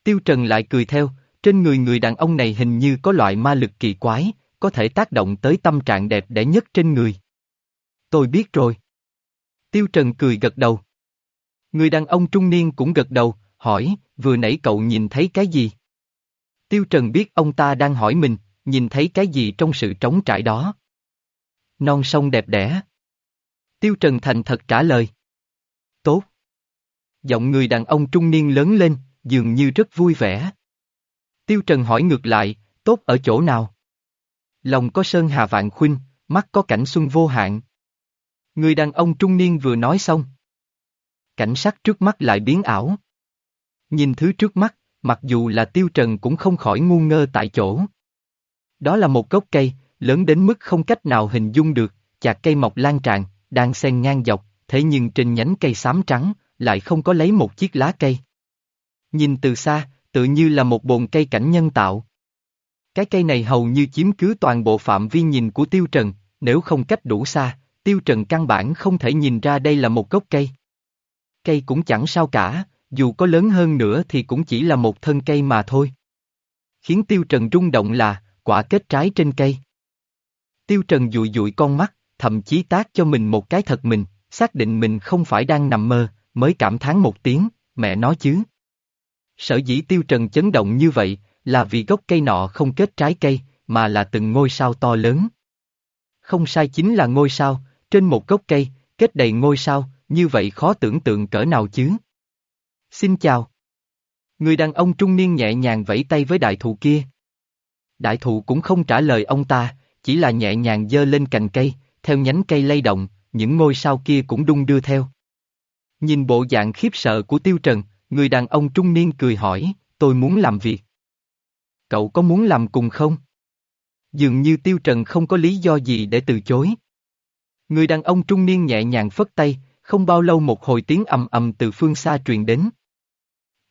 Tiêu Trần lại cười theo, trên người người đàn ông này hình như có loại ma lực kỳ quái, có thể tác động tới tâm trạng đẹp đẽ nhất trên người. Tôi biết rồi. Tiêu Trần cười gật đầu. Người đàn ông trung niên cũng gật đầu, hỏi, vừa nãy cậu nhìn thấy cái gì? Tiêu Trần biết ông ta đang hỏi mình, nhìn thấy cái gì trong sự trống trải đó. Non sông đẹp đẽ. Tiêu Trần thành thật trả lời. Tốt. Giọng người đàn ông trung niên lớn lên, dường như rất vui vẻ. Tiêu Trần hỏi ngược lại, tốt ở chỗ nào? Lòng có sơn hà vạn khuynh, mắt có cảnh xuân vô hạn. Người đàn ông trung niên vừa nói xong. Cảnh sắc trước mắt lại biến ảo. Nhìn thứ trước mắt, mặc dù là tiêu trần cũng không khỏi ngu ngơ tại chỗ. Đó là một gốc cây, lớn đến mức không cách nào hình dung được, chạc cây mọc lan tràn, đang xen ngang dọc, thế nhưng trên nhánh cây xám trắng, lại không có lấy một chiếc lá cây. Nhìn từ xa, tự như là một bồn cây cảnh nhân tạo. Cái cây này hầu như chiếm cứ toàn bộ phạm vi nhìn của Tiêu Trần, nếu không cách đủ xa, Tiêu Trần căn bản không thể nhìn ra đây là một gốc cây. Cây cũng chẳng sao cả, dù có lớn hơn nữa thì cũng chỉ là một thân cây mà thôi. Khiến Tiêu Trần rung động là, quả kết trái trên cây. Tiêu Trần dụi dụi con mắt, thậm chí tác cho mình một cái thật mình, xác định mình không phải đang nằm mơ, mới cảm thán một tiếng, mẹ nói chứ. Sở dĩ Tiêu Trần chấn động như vậy, là vì gốc cây nọ không kết trái cây, mà là từng ngôi sao to lớn. Không sai chính là ngôi sao, trên một gốc cây, kết đầy ngôi sao, như vậy khó tưởng tượng cỡ nào chứ. Xin chào. Người đàn ông trung niên nhẹ nhàng vẫy tay với đại thụ kia. Đại thụ cũng không trả lời ông ta, chỉ là nhẹ nhàng dơ lên cành cây, theo nhánh cây lay động, những ngôi sao kia cũng đung đưa theo. Nhìn bộ dạng khiếp sợ của Tiêu Trần, người đàn ông trung niên cười hỏi, tôi muốn làm việc. Cậu có muốn làm cùng không? Dường như Tiêu Trần không có lý do gì để từ chối. Người đàn ông trung niên nhẹ nhàng phất tay, không bao lâu một hồi tiếng ầm ầm từ phương xa truyền đến.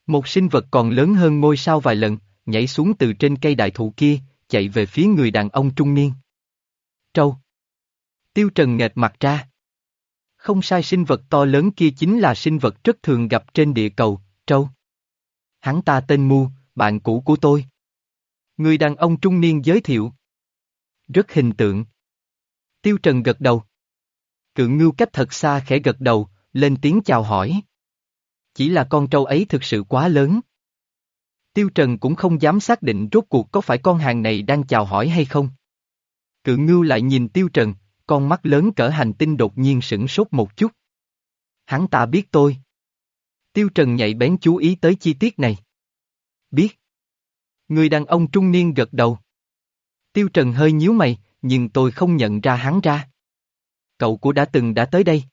Một sinh vật còn lớn hơn ngôi sao vài lần, nhảy xuống từ trên cây đại thụ kia, chạy về phía người đàn ông trung niên. Trâu. Tiêu Trần nghệt mặt ra. Không sai sinh vật to lớn kia chính là sinh vật rất thường gặp trên địa cầu, trâu. Hắn ta tên Mu, bạn cũ của tôi. Người đàn ông trung niên giới thiệu. Rất hình tượng. Tiêu Trần gật đầu. Cự ngưu cách thật xa khẽ gật đầu, lên tiếng chào hỏi. Chỉ là con trâu ấy thực sự quá lớn. Tiêu Trần cũng không dám xác định rốt cuộc có phải con hàng này đang chào hỏi hay không. Cự ngưu lại nhìn Tiêu Trần, con mắt lớn cỡ hành tinh đột nhiên sửng sốt một chút. Hắn ta biết tôi. Tiêu Trần nhạy bén chú ý tới chi tiết này. Biết. Người đàn ông trung niên gật đầu. Tiêu Trần hơi nhíu mày, nhưng tôi không nhận ra hắn ra. Cậu của đã từng đã tới đây.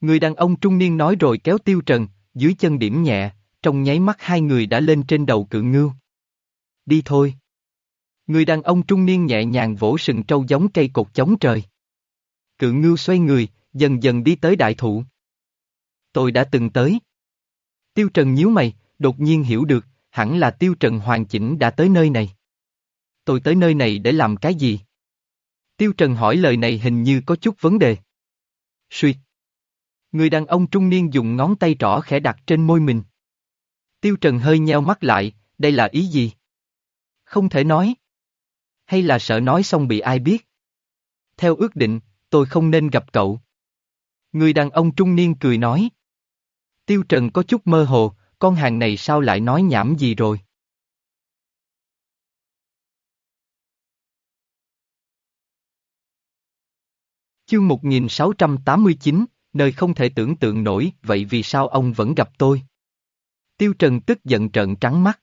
Người đàn ông trung niên nói rồi kéo Tiêu Trần, dưới chân điểm nhẹ, trong nháy mắt hai người đã lên trên đầu cự ngưu. Đi thôi. Người đàn ông trung niên nhẹ nhàng vỗ sừng trâu giống cây cột chống trời. Cự ngưu xoay người, dần dần đi tới đại thụ. Tôi đã từng tới. Tiêu Trần nhíu mày, đột nhiên hiểu được, hẳn là Tiêu Trần hoàn chỉnh đã tới nơi này. Tôi tới nơi này để làm cái gì? Tiêu Trần hỏi lời này hình như có chút vấn đề. Suy. Người đàn ông trung niên dùng ngón tay trỏ khẽ đặt trên môi mình. Tiêu Trần hơi nheo mắt lại, đây là ý gì? Không thể nói. Hay là sợ nói xong bị ai biết? Theo ước định, tôi không nên gặp cậu. Người đàn ông trung niên cười nói. Tiêu Trần có chút mơ hồ, con hàng này sao lại nói nhảm gì rồi? Chương 1689, nơi không thể tưởng tượng nổi, vậy vì sao ông vẫn gặp tôi? Tiêu Trần tức giận trợn trắng mắt.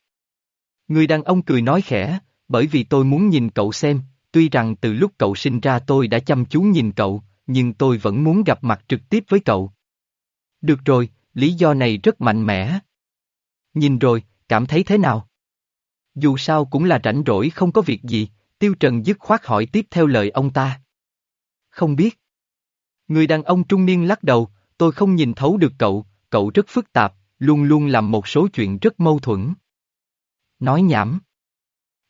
Người đàn ông cười nói khẽ, bởi vì tôi muốn nhìn cậu xem, tuy rằng từ lúc cậu sinh ra tôi đã chăm chú nhìn cậu, nhưng tôi vẫn muốn gặp mặt trực tiếp với cậu. Được rồi, lý do này rất mạnh mẽ. Nhìn rồi, cảm thấy thế nào? Dù sao cũng là rảnh rỗi không có việc gì, Tiêu Trần dứt khoát hỏi tiếp theo lời ông ta. Không biết. Người đàn ông trung niên lắc đầu, tôi không nhìn thấu được cậu, cậu rất phức tạp, luôn luôn làm một số chuyện rất mâu thuẫn. Nói nhảm.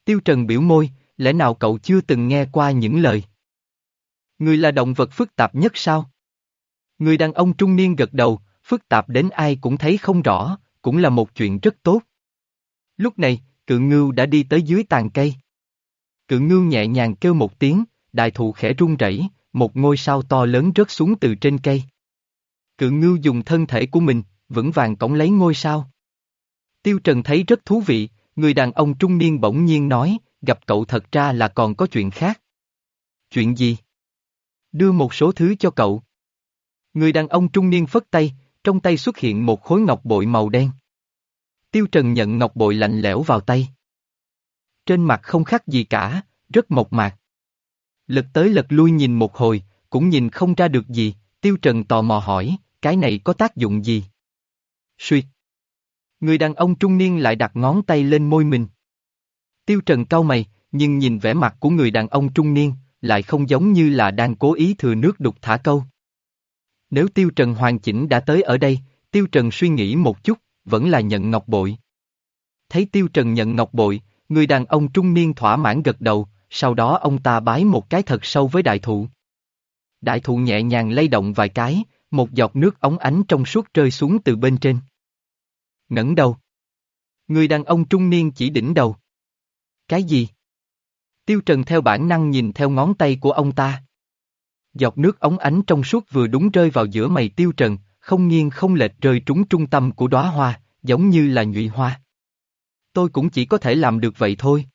Tiêu Trần biểu môi, lẽ nào cậu chưa từng nghe qua những lời? Người là động vật phức tạp nhất sao? Người đàn ông trung niên gật đầu, phức tạp đến ai cũng thấy không rõ, cũng là một chuyện rất tốt. Lúc này, cự ngưu đã đi tới dưới tàn cây. Cự ngưu nhẹ nhàng kêu một tiếng, đại thụ khẽ rung rẩy, một ngôi sao to lớn rớt xuống từ trên cây. Cự ngưu dùng thân thể của mình, vững vàng cõng lấy ngôi sao. Tiêu Trần thấy rất thú vị, người đàn ông trung niên bỗng nhiên nói, gặp cậu thật ra là còn có chuyện khác. Chuyện gì? Đưa một số thứ cho cậu. Người đàn ông trung niên phất tay, trong tay xuất hiện một khối ngọc bội màu đen. Tiêu Trần nhận ngọc bội lạnh lẽo vào tay. Trên mặt không khác gì cả, rất mộc mạc. Lật tới lật lui nhìn một hồi, cũng nhìn không ra được gì, Tiêu Trần tò mò hỏi, cái này có tác dụng gì? Suy. Người đàn ông trung niên lại đặt ngón tay lên môi mình. Tiêu Trần cau mày, nhưng nhìn vẻ mặt của người đàn ông trung niên, lại không giống như là đang cố ý thừa nước đục thả câu. Nếu Tiêu Trần hoàn chỉnh đã tới ở đây, Tiêu Trần suy nghĩ một chút, vẫn là nhận ngọc bội. Thấy Tiêu Trần nhận ngọc bội, người đàn ông trung niên thỏa mãn gật đầu, sau đó ông ta bái một cái thật sâu với đại thụ. Đại thụ nhẹ nhàng lay động vài cái, một giọt nước ống ánh trong suốt rơi xuống từ bên trên. ngẩng đầu. Người đàn ông trung niên chỉ đỉnh đầu. Cái gì? Tiêu Trần theo bản năng nhìn theo ngón tay của ông ta. Giọt nước ống ánh trong suốt vừa đúng rơi vào giữa mày Tiêu Trần, không nghiêng không lệch rơi trúng trung tâm của đóa hoa, giống như là nhụy hoa. Tôi cũng chỉ có thể làm được vậy thôi.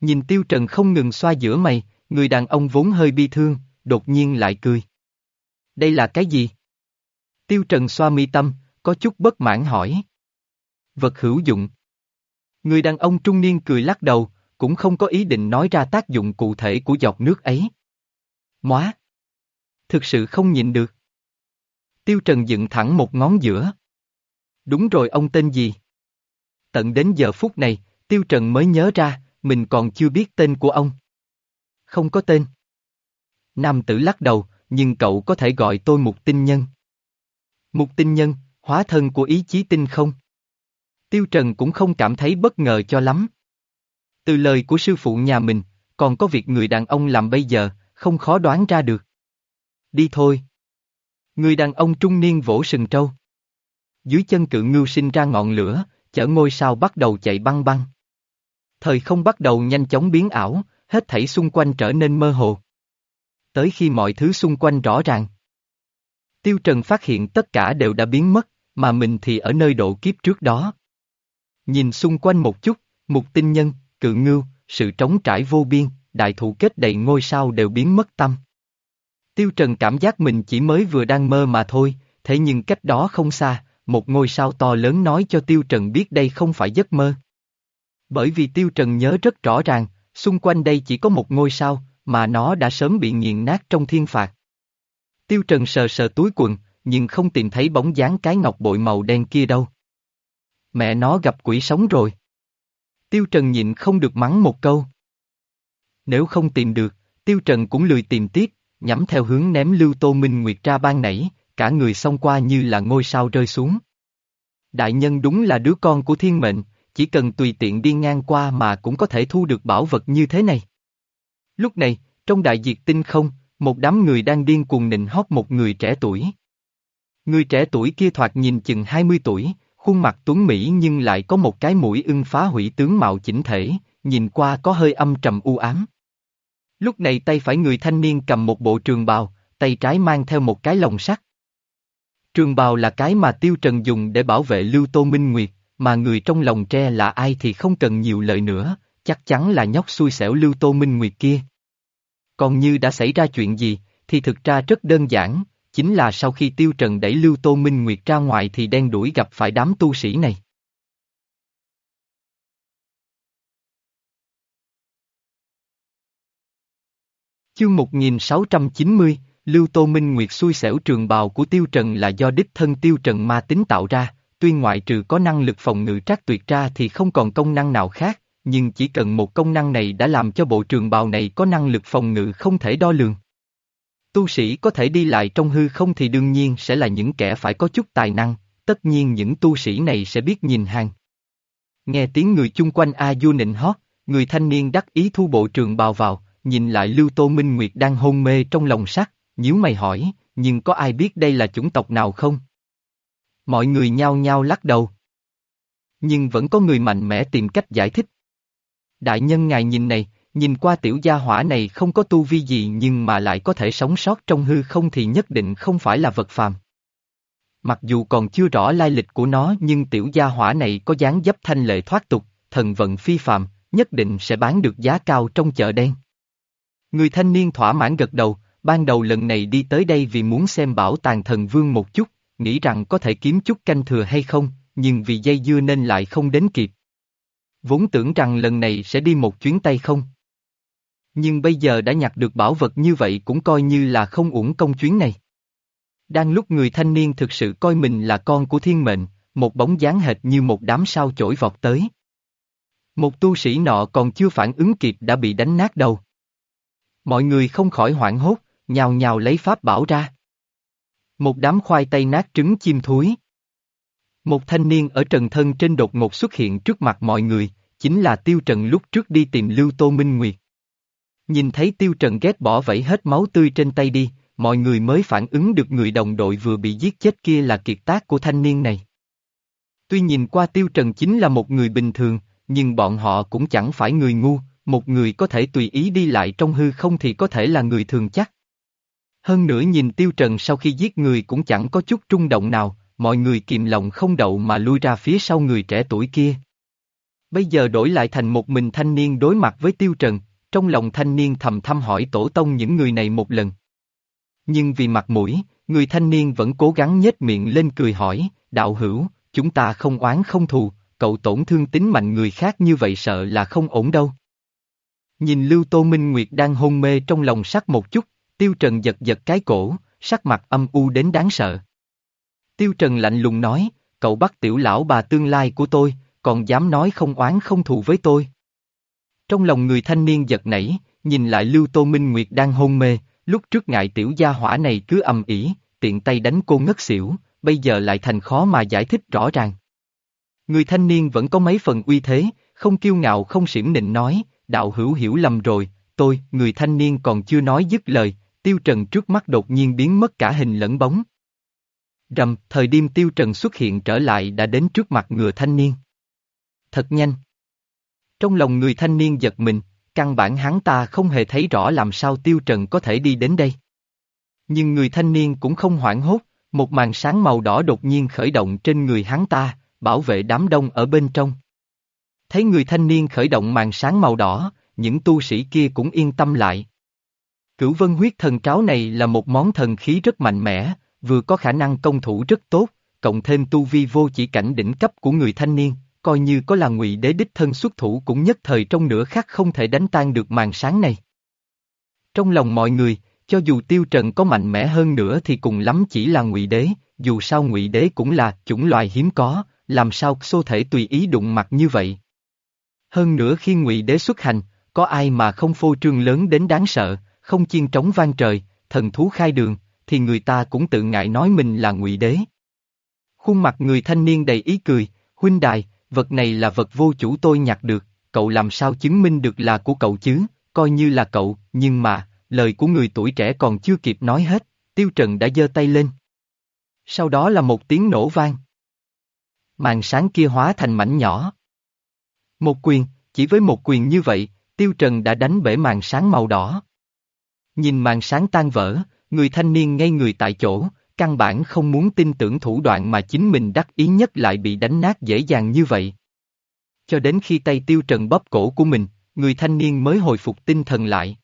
Nhìn Tiêu Trần không ngừng xoa giữa mày, người đàn ông vốn hơi bi thương, đột nhiên lại cười. Đây là cái gì? Tiêu Trần xoa mi tâm, có chút bất mãn hỏi. Vật hữu dụng. Người đàn ông trung niên cười lắc đầu, cũng không có ý định nói ra tác dụng cụ thể của giọt nước ấy. Móa! Thực sự không nhịn được. Tiêu Trần dựng thẳng một ngón giữa. Đúng rồi ông tên gì? Tận đến giờ phút này, Tiêu Trần mới nhớ ra, mình còn chưa biết tên của ông. không có tên. Nam tử lắc đầu, nhưng cậu có thể gọi tôi một tinh nhân. Một tinh nhân, hóa thân của ý chí tinh không? Tiêu Trần cũng không cảm thấy bất ngờ cho lắm. Từ lời của sư phụ nhà mình, còn có việc người đàn ông làm bây giờ, không khó đoán ra được. Đi thôi. Người đàn ông trung niên vỗ sừng trâu. Dưới chân cự ngưu sinh ra ngọn lửa, chở ngôi sao bắt đầu chạy băng băng. Thời không bắt đầu nhanh chóng biến ảo, hết thảy xung quanh trở nên mơ hồ. Tới khi mọi thứ xung quanh rõ ràng. Tiêu Trần phát hiện tất cả đều đã biến mất, mà mình thì ở nơi độ kiếp trước đó. Nhìn xung quanh một chút, mục tinh nhân, cự ngưu, sự trống trải vô biên, đại thụ kết đầy ngôi sao đều biến mất tâm. Tiêu Trần cảm giác mình chỉ mới vừa đang mơ mà thôi, thế nhưng cách đó không xa, một ngôi sao to lớn nói cho Tiêu Trần biết đây không phải giấc mơ. Bởi vì Tiêu Trần nhớ rất rõ ràng, xung quanh đây chỉ có một ngôi sao, mà nó đã sớm bị nghiền nát trong thiên phạt. Tiêu Trần sờ sờ túi quần, nhưng không tìm thấy bóng dáng cái ngọc bội màu đen kia đâu. Mẹ nó gặp quỷ sống rồi. Tiêu Trần nhịn không được mắng một câu. Nếu không tìm được, Tiêu Trần cũng lười tìm tiếp, nhắm theo hướng ném Lưu Tô Minh Nguyệt ra ban nãy, cả người xông qua như là ngôi sao rơi xuống. Đại nhân đúng là đứa con của thiên mệnh, chỉ cần tùy tiện đi ngang qua mà cũng có thể thu được bảo vật như thế này. Lúc này, trong đại diệt tinh không, một đám người đang điên cuồng nịnh hót một người trẻ tuổi. Người trẻ tuổi kia thoạt nhìn chừng 20 tuổi, khuôn mặt tuấn Mỹ nhưng lại có một cái mũi ưng phá hủy tướng mạo chỉnh thể, nhìn qua có hơi âm trầm u ám. Lúc này tay phải người thanh niên cầm một bộ trường bào, tay trái mang theo một cái lồng sắt. Trường bào là cái mà Tiêu Trần dùng để bảo vệ Lưu Tô Minh Nguyệt, mà người trong lòng tre là ai thì không cần nhiều lời nữa, chắc chắn là nhóc xui xẻo Lưu Tô Minh Nguyệt kia. Còn như đã xảy ra chuyện gì, thì thực ra rất đơn giản, chính là sau khi Tiêu Trần đẩy Lưu Tô Minh Nguyệt ra ngoài thì đen đuổi gặp phải đám tu sĩ này. Chương 1690, Lưu Tô Minh Nguyệt xui xẻo trường bào của Tiêu Trần là do đích thân Tiêu Trần ma tính tạo ra, tuy ngoại trừ có năng lực phòng ngự trác tuyệt ra thì không còn công năng nào khác, nhưng chỉ cần một công năng này đã làm cho bộ trường bào này có năng lực phòng ngự không thể đo lường. Tu sĩ có thể đi lại trong hư không thì đương nhiên sẽ là những kẻ phải có chút tài năng, tất nhiên những tu sĩ này sẽ biết nhìn hàng. Nghe tiếng người chung quanh A Du nịnh hót, người thanh niên đắc ý thu bộ trường bào vào, nhìn lại Lưu Tô Minh Nguyệt đang hôn mê trong lòng sắt, nhíu mày hỏi, nhưng có ai biết đây là chủng tộc nào không? Mọi người nhao nhao lắc đầu. Nhưng vẫn có người mạnh mẽ tìm cách giải thích. Đại nhân ngài nhìn này, nhìn qua tiểu gia hỏa này không có tu vi gì nhưng mà lại có thể sống sót trong hư không thì nhất định không phải là vật phàm. Mặc dù còn chưa rõ lai lịch của nó nhưng tiểu gia hỏa này có dáng dấp thanh lệ thoát tục, thần vận phi phàm, nhất định sẽ bán được giá cao trong chợ đen. Người thanh niên thỏa mãn gật đầu, ban đầu lần này đi tới đây vì muốn xem bảo tàng thần vương một chút, nghĩ rằng có thể kiếm chút canh thừa hay không, nhưng vì dây dưa nên lại không đến kịp. Vốn tưởng rằng lần này sẽ đi một chuyến tay không. Nhưng bây giờ đã nhặt được bảo vật như vậy cũng coi như là không uổng công chuyến này. Đang lúc người thanh niên thực sự coi mình là con của thiên mệnh, một bóng dáng hệt như một đám sao chổi vọt tới. Một tu sĩ nọ còn chưa phản ứng kịp đã bị đánh nát đầu. Mọi người không khỏi hoảng hốt, nhào nhào lấy pháp bảo ra. Một đám khoai tây nát trứng chim thúi. Một thanh niên ở trần thân trên đột ngột xuất hiện trước mặt mọi người, chính là Tiêu Trần lúc trước đi tìm Lưu Tô Minh Nguyệt. Nhìn thấy Tiêu Trần ghét bỏ vẫy hết máu tươi trên tay đi, mọi người mới phản ứng được người đồng đội vừa bị giết chết kia là kiệt tác của thanh niên này. Tuy nhìn qua Tiêu Trần chính là một người bình thường, nhưng bọn họ cũng chẳng phải người ngu, một người có thể tùy ý đi lại trong hư không thì có thể là người thường chắc. Hơn nữa nhìn Tiêu Trần sau khi giết người cũng chẳng có chút trung động nào, mọi người kìm lòng không đậu mà lui ra phía sau người trẻ tuổi kia. Bây giờ đổi lại thành một mình thanh niên đối mặt với Tiêu Trần, trong lòng thanh niên thầm thăm hỏi tổ tông những người này một lần. Nhưng vì mặt mũi, người thanh niên vẫn cố gắng nhếch miệng lên cười hỏi, đạo hữu, chúng ta không oán không thù, cậu tổn thương tính mạnh người khác như vậy sợ là không ổn đâu. Nhìn Lưu Tô Minh Nguyệt đang hôn mê trong lòng sắc một chút, Tiêu Trần giật giật cái cổ, sắc mặt âm u đến đáng sợ. Tiêu Trần lạnh lùng nói, cậu bắt tiểu lão bà tương lai của tôi, còn dám nói không oán không thù với tôi. Trong lòng người thanh niên giật nảy, nhìn lại Lưu Tô Minh Nguyệt đang hôn mê, lúc trước ngại tiểu gia hỏa này cứ âm ỉ, tiện tay đánh cô ngất xỉu, bây giờ lại thành khó mà giải thích rõ ràng. Người thanh niên vẫn có mấy phần uy thế, không kiêu ngạo không xỉm nịnh nói, đạo hữu hiểu lầm rồi, tôi, người thanh niên còn chưa nói dứt lời, tiêu trần trước mắt đột nhiên biến mất cả hình lẫn bóng. Rầm, thời điểm tiêu trần xuất hiện trở lại đã đến trước mặt người thanh niên. Thật nhanh. Trong lòng người thanh niên giật mình, căn bản hắn ta không hề thấy rõ làm sao tiêu trần có thể đi đến đây. Nhưng người thanh niên cũng không hoảng hốt, một màn sáng màu đỏ đột nhiên khởi động trên người hắn ta, bảo vệ đám đông ở bên trong. Thấy người thanh niên khởi động màn sáng màu đỏ, những tu sĩ kia cũng yên tâm lại. Cửu vân huyết thần cáo này là một món thần khí rất mạnh mẽ, vừa có khả năng công thủ rất tốt, cộng thêm tu vi vô chỉ cảnh đỉnh cấp của người thanh niên, coi như có là ngụy đế đích thân xuất thủ cũng nhất thời trong nửa khắc không thể đánh tan được màn sáng này. Trong lòng mọi người, cho dù tiêu trần có mạnh mẽ hơn nữa thì cùng lắm chỉ là ngụy đế, dù sao ngụy đế cũng là chủng loài hiếm có, làm sao xô thể tùy ý đụng mặt như vậy. Hơn nữa khi ngụy đế xuất hành, có ai mà không phô trương lớn đến đáng sợ, không chiên trống vang trời, thần thú khai đường, thì người ta cũng tự ngại nói mình là ngụy đế. Khuôn mặt người thanh niên đầy ý cười, huynh đài, vật này là vật vô chủ tôi nhặt được, cậu làm sao chứng minh được là của cậu chứ, coi như là cậu, nhưng mà, lời của người tuổi trẻ còn chưa kịp nói hết, Tiêu Trần đã giơ tay lên. Sau đó là một tiếng nổ vang. Màn sáng kia hóa thành mảnh nhỏ. Một quyền, chỉ với một quyền như vậy, Tiêu Trần đã đánh bể màn sáng màu đỏ. Nhìn màn sáng tan vỡ, người thanh niên ngay người tại chỗ, căn bản không muốn tin tưởng thủ đoạn mà chính mình đắc ý nhất lại bị đánh nát dễ dàng như vậy. Cho đến khi tay Tiêu Trần bóp cổ của mình, người thanh niên mới hồi phục tinh thần lại.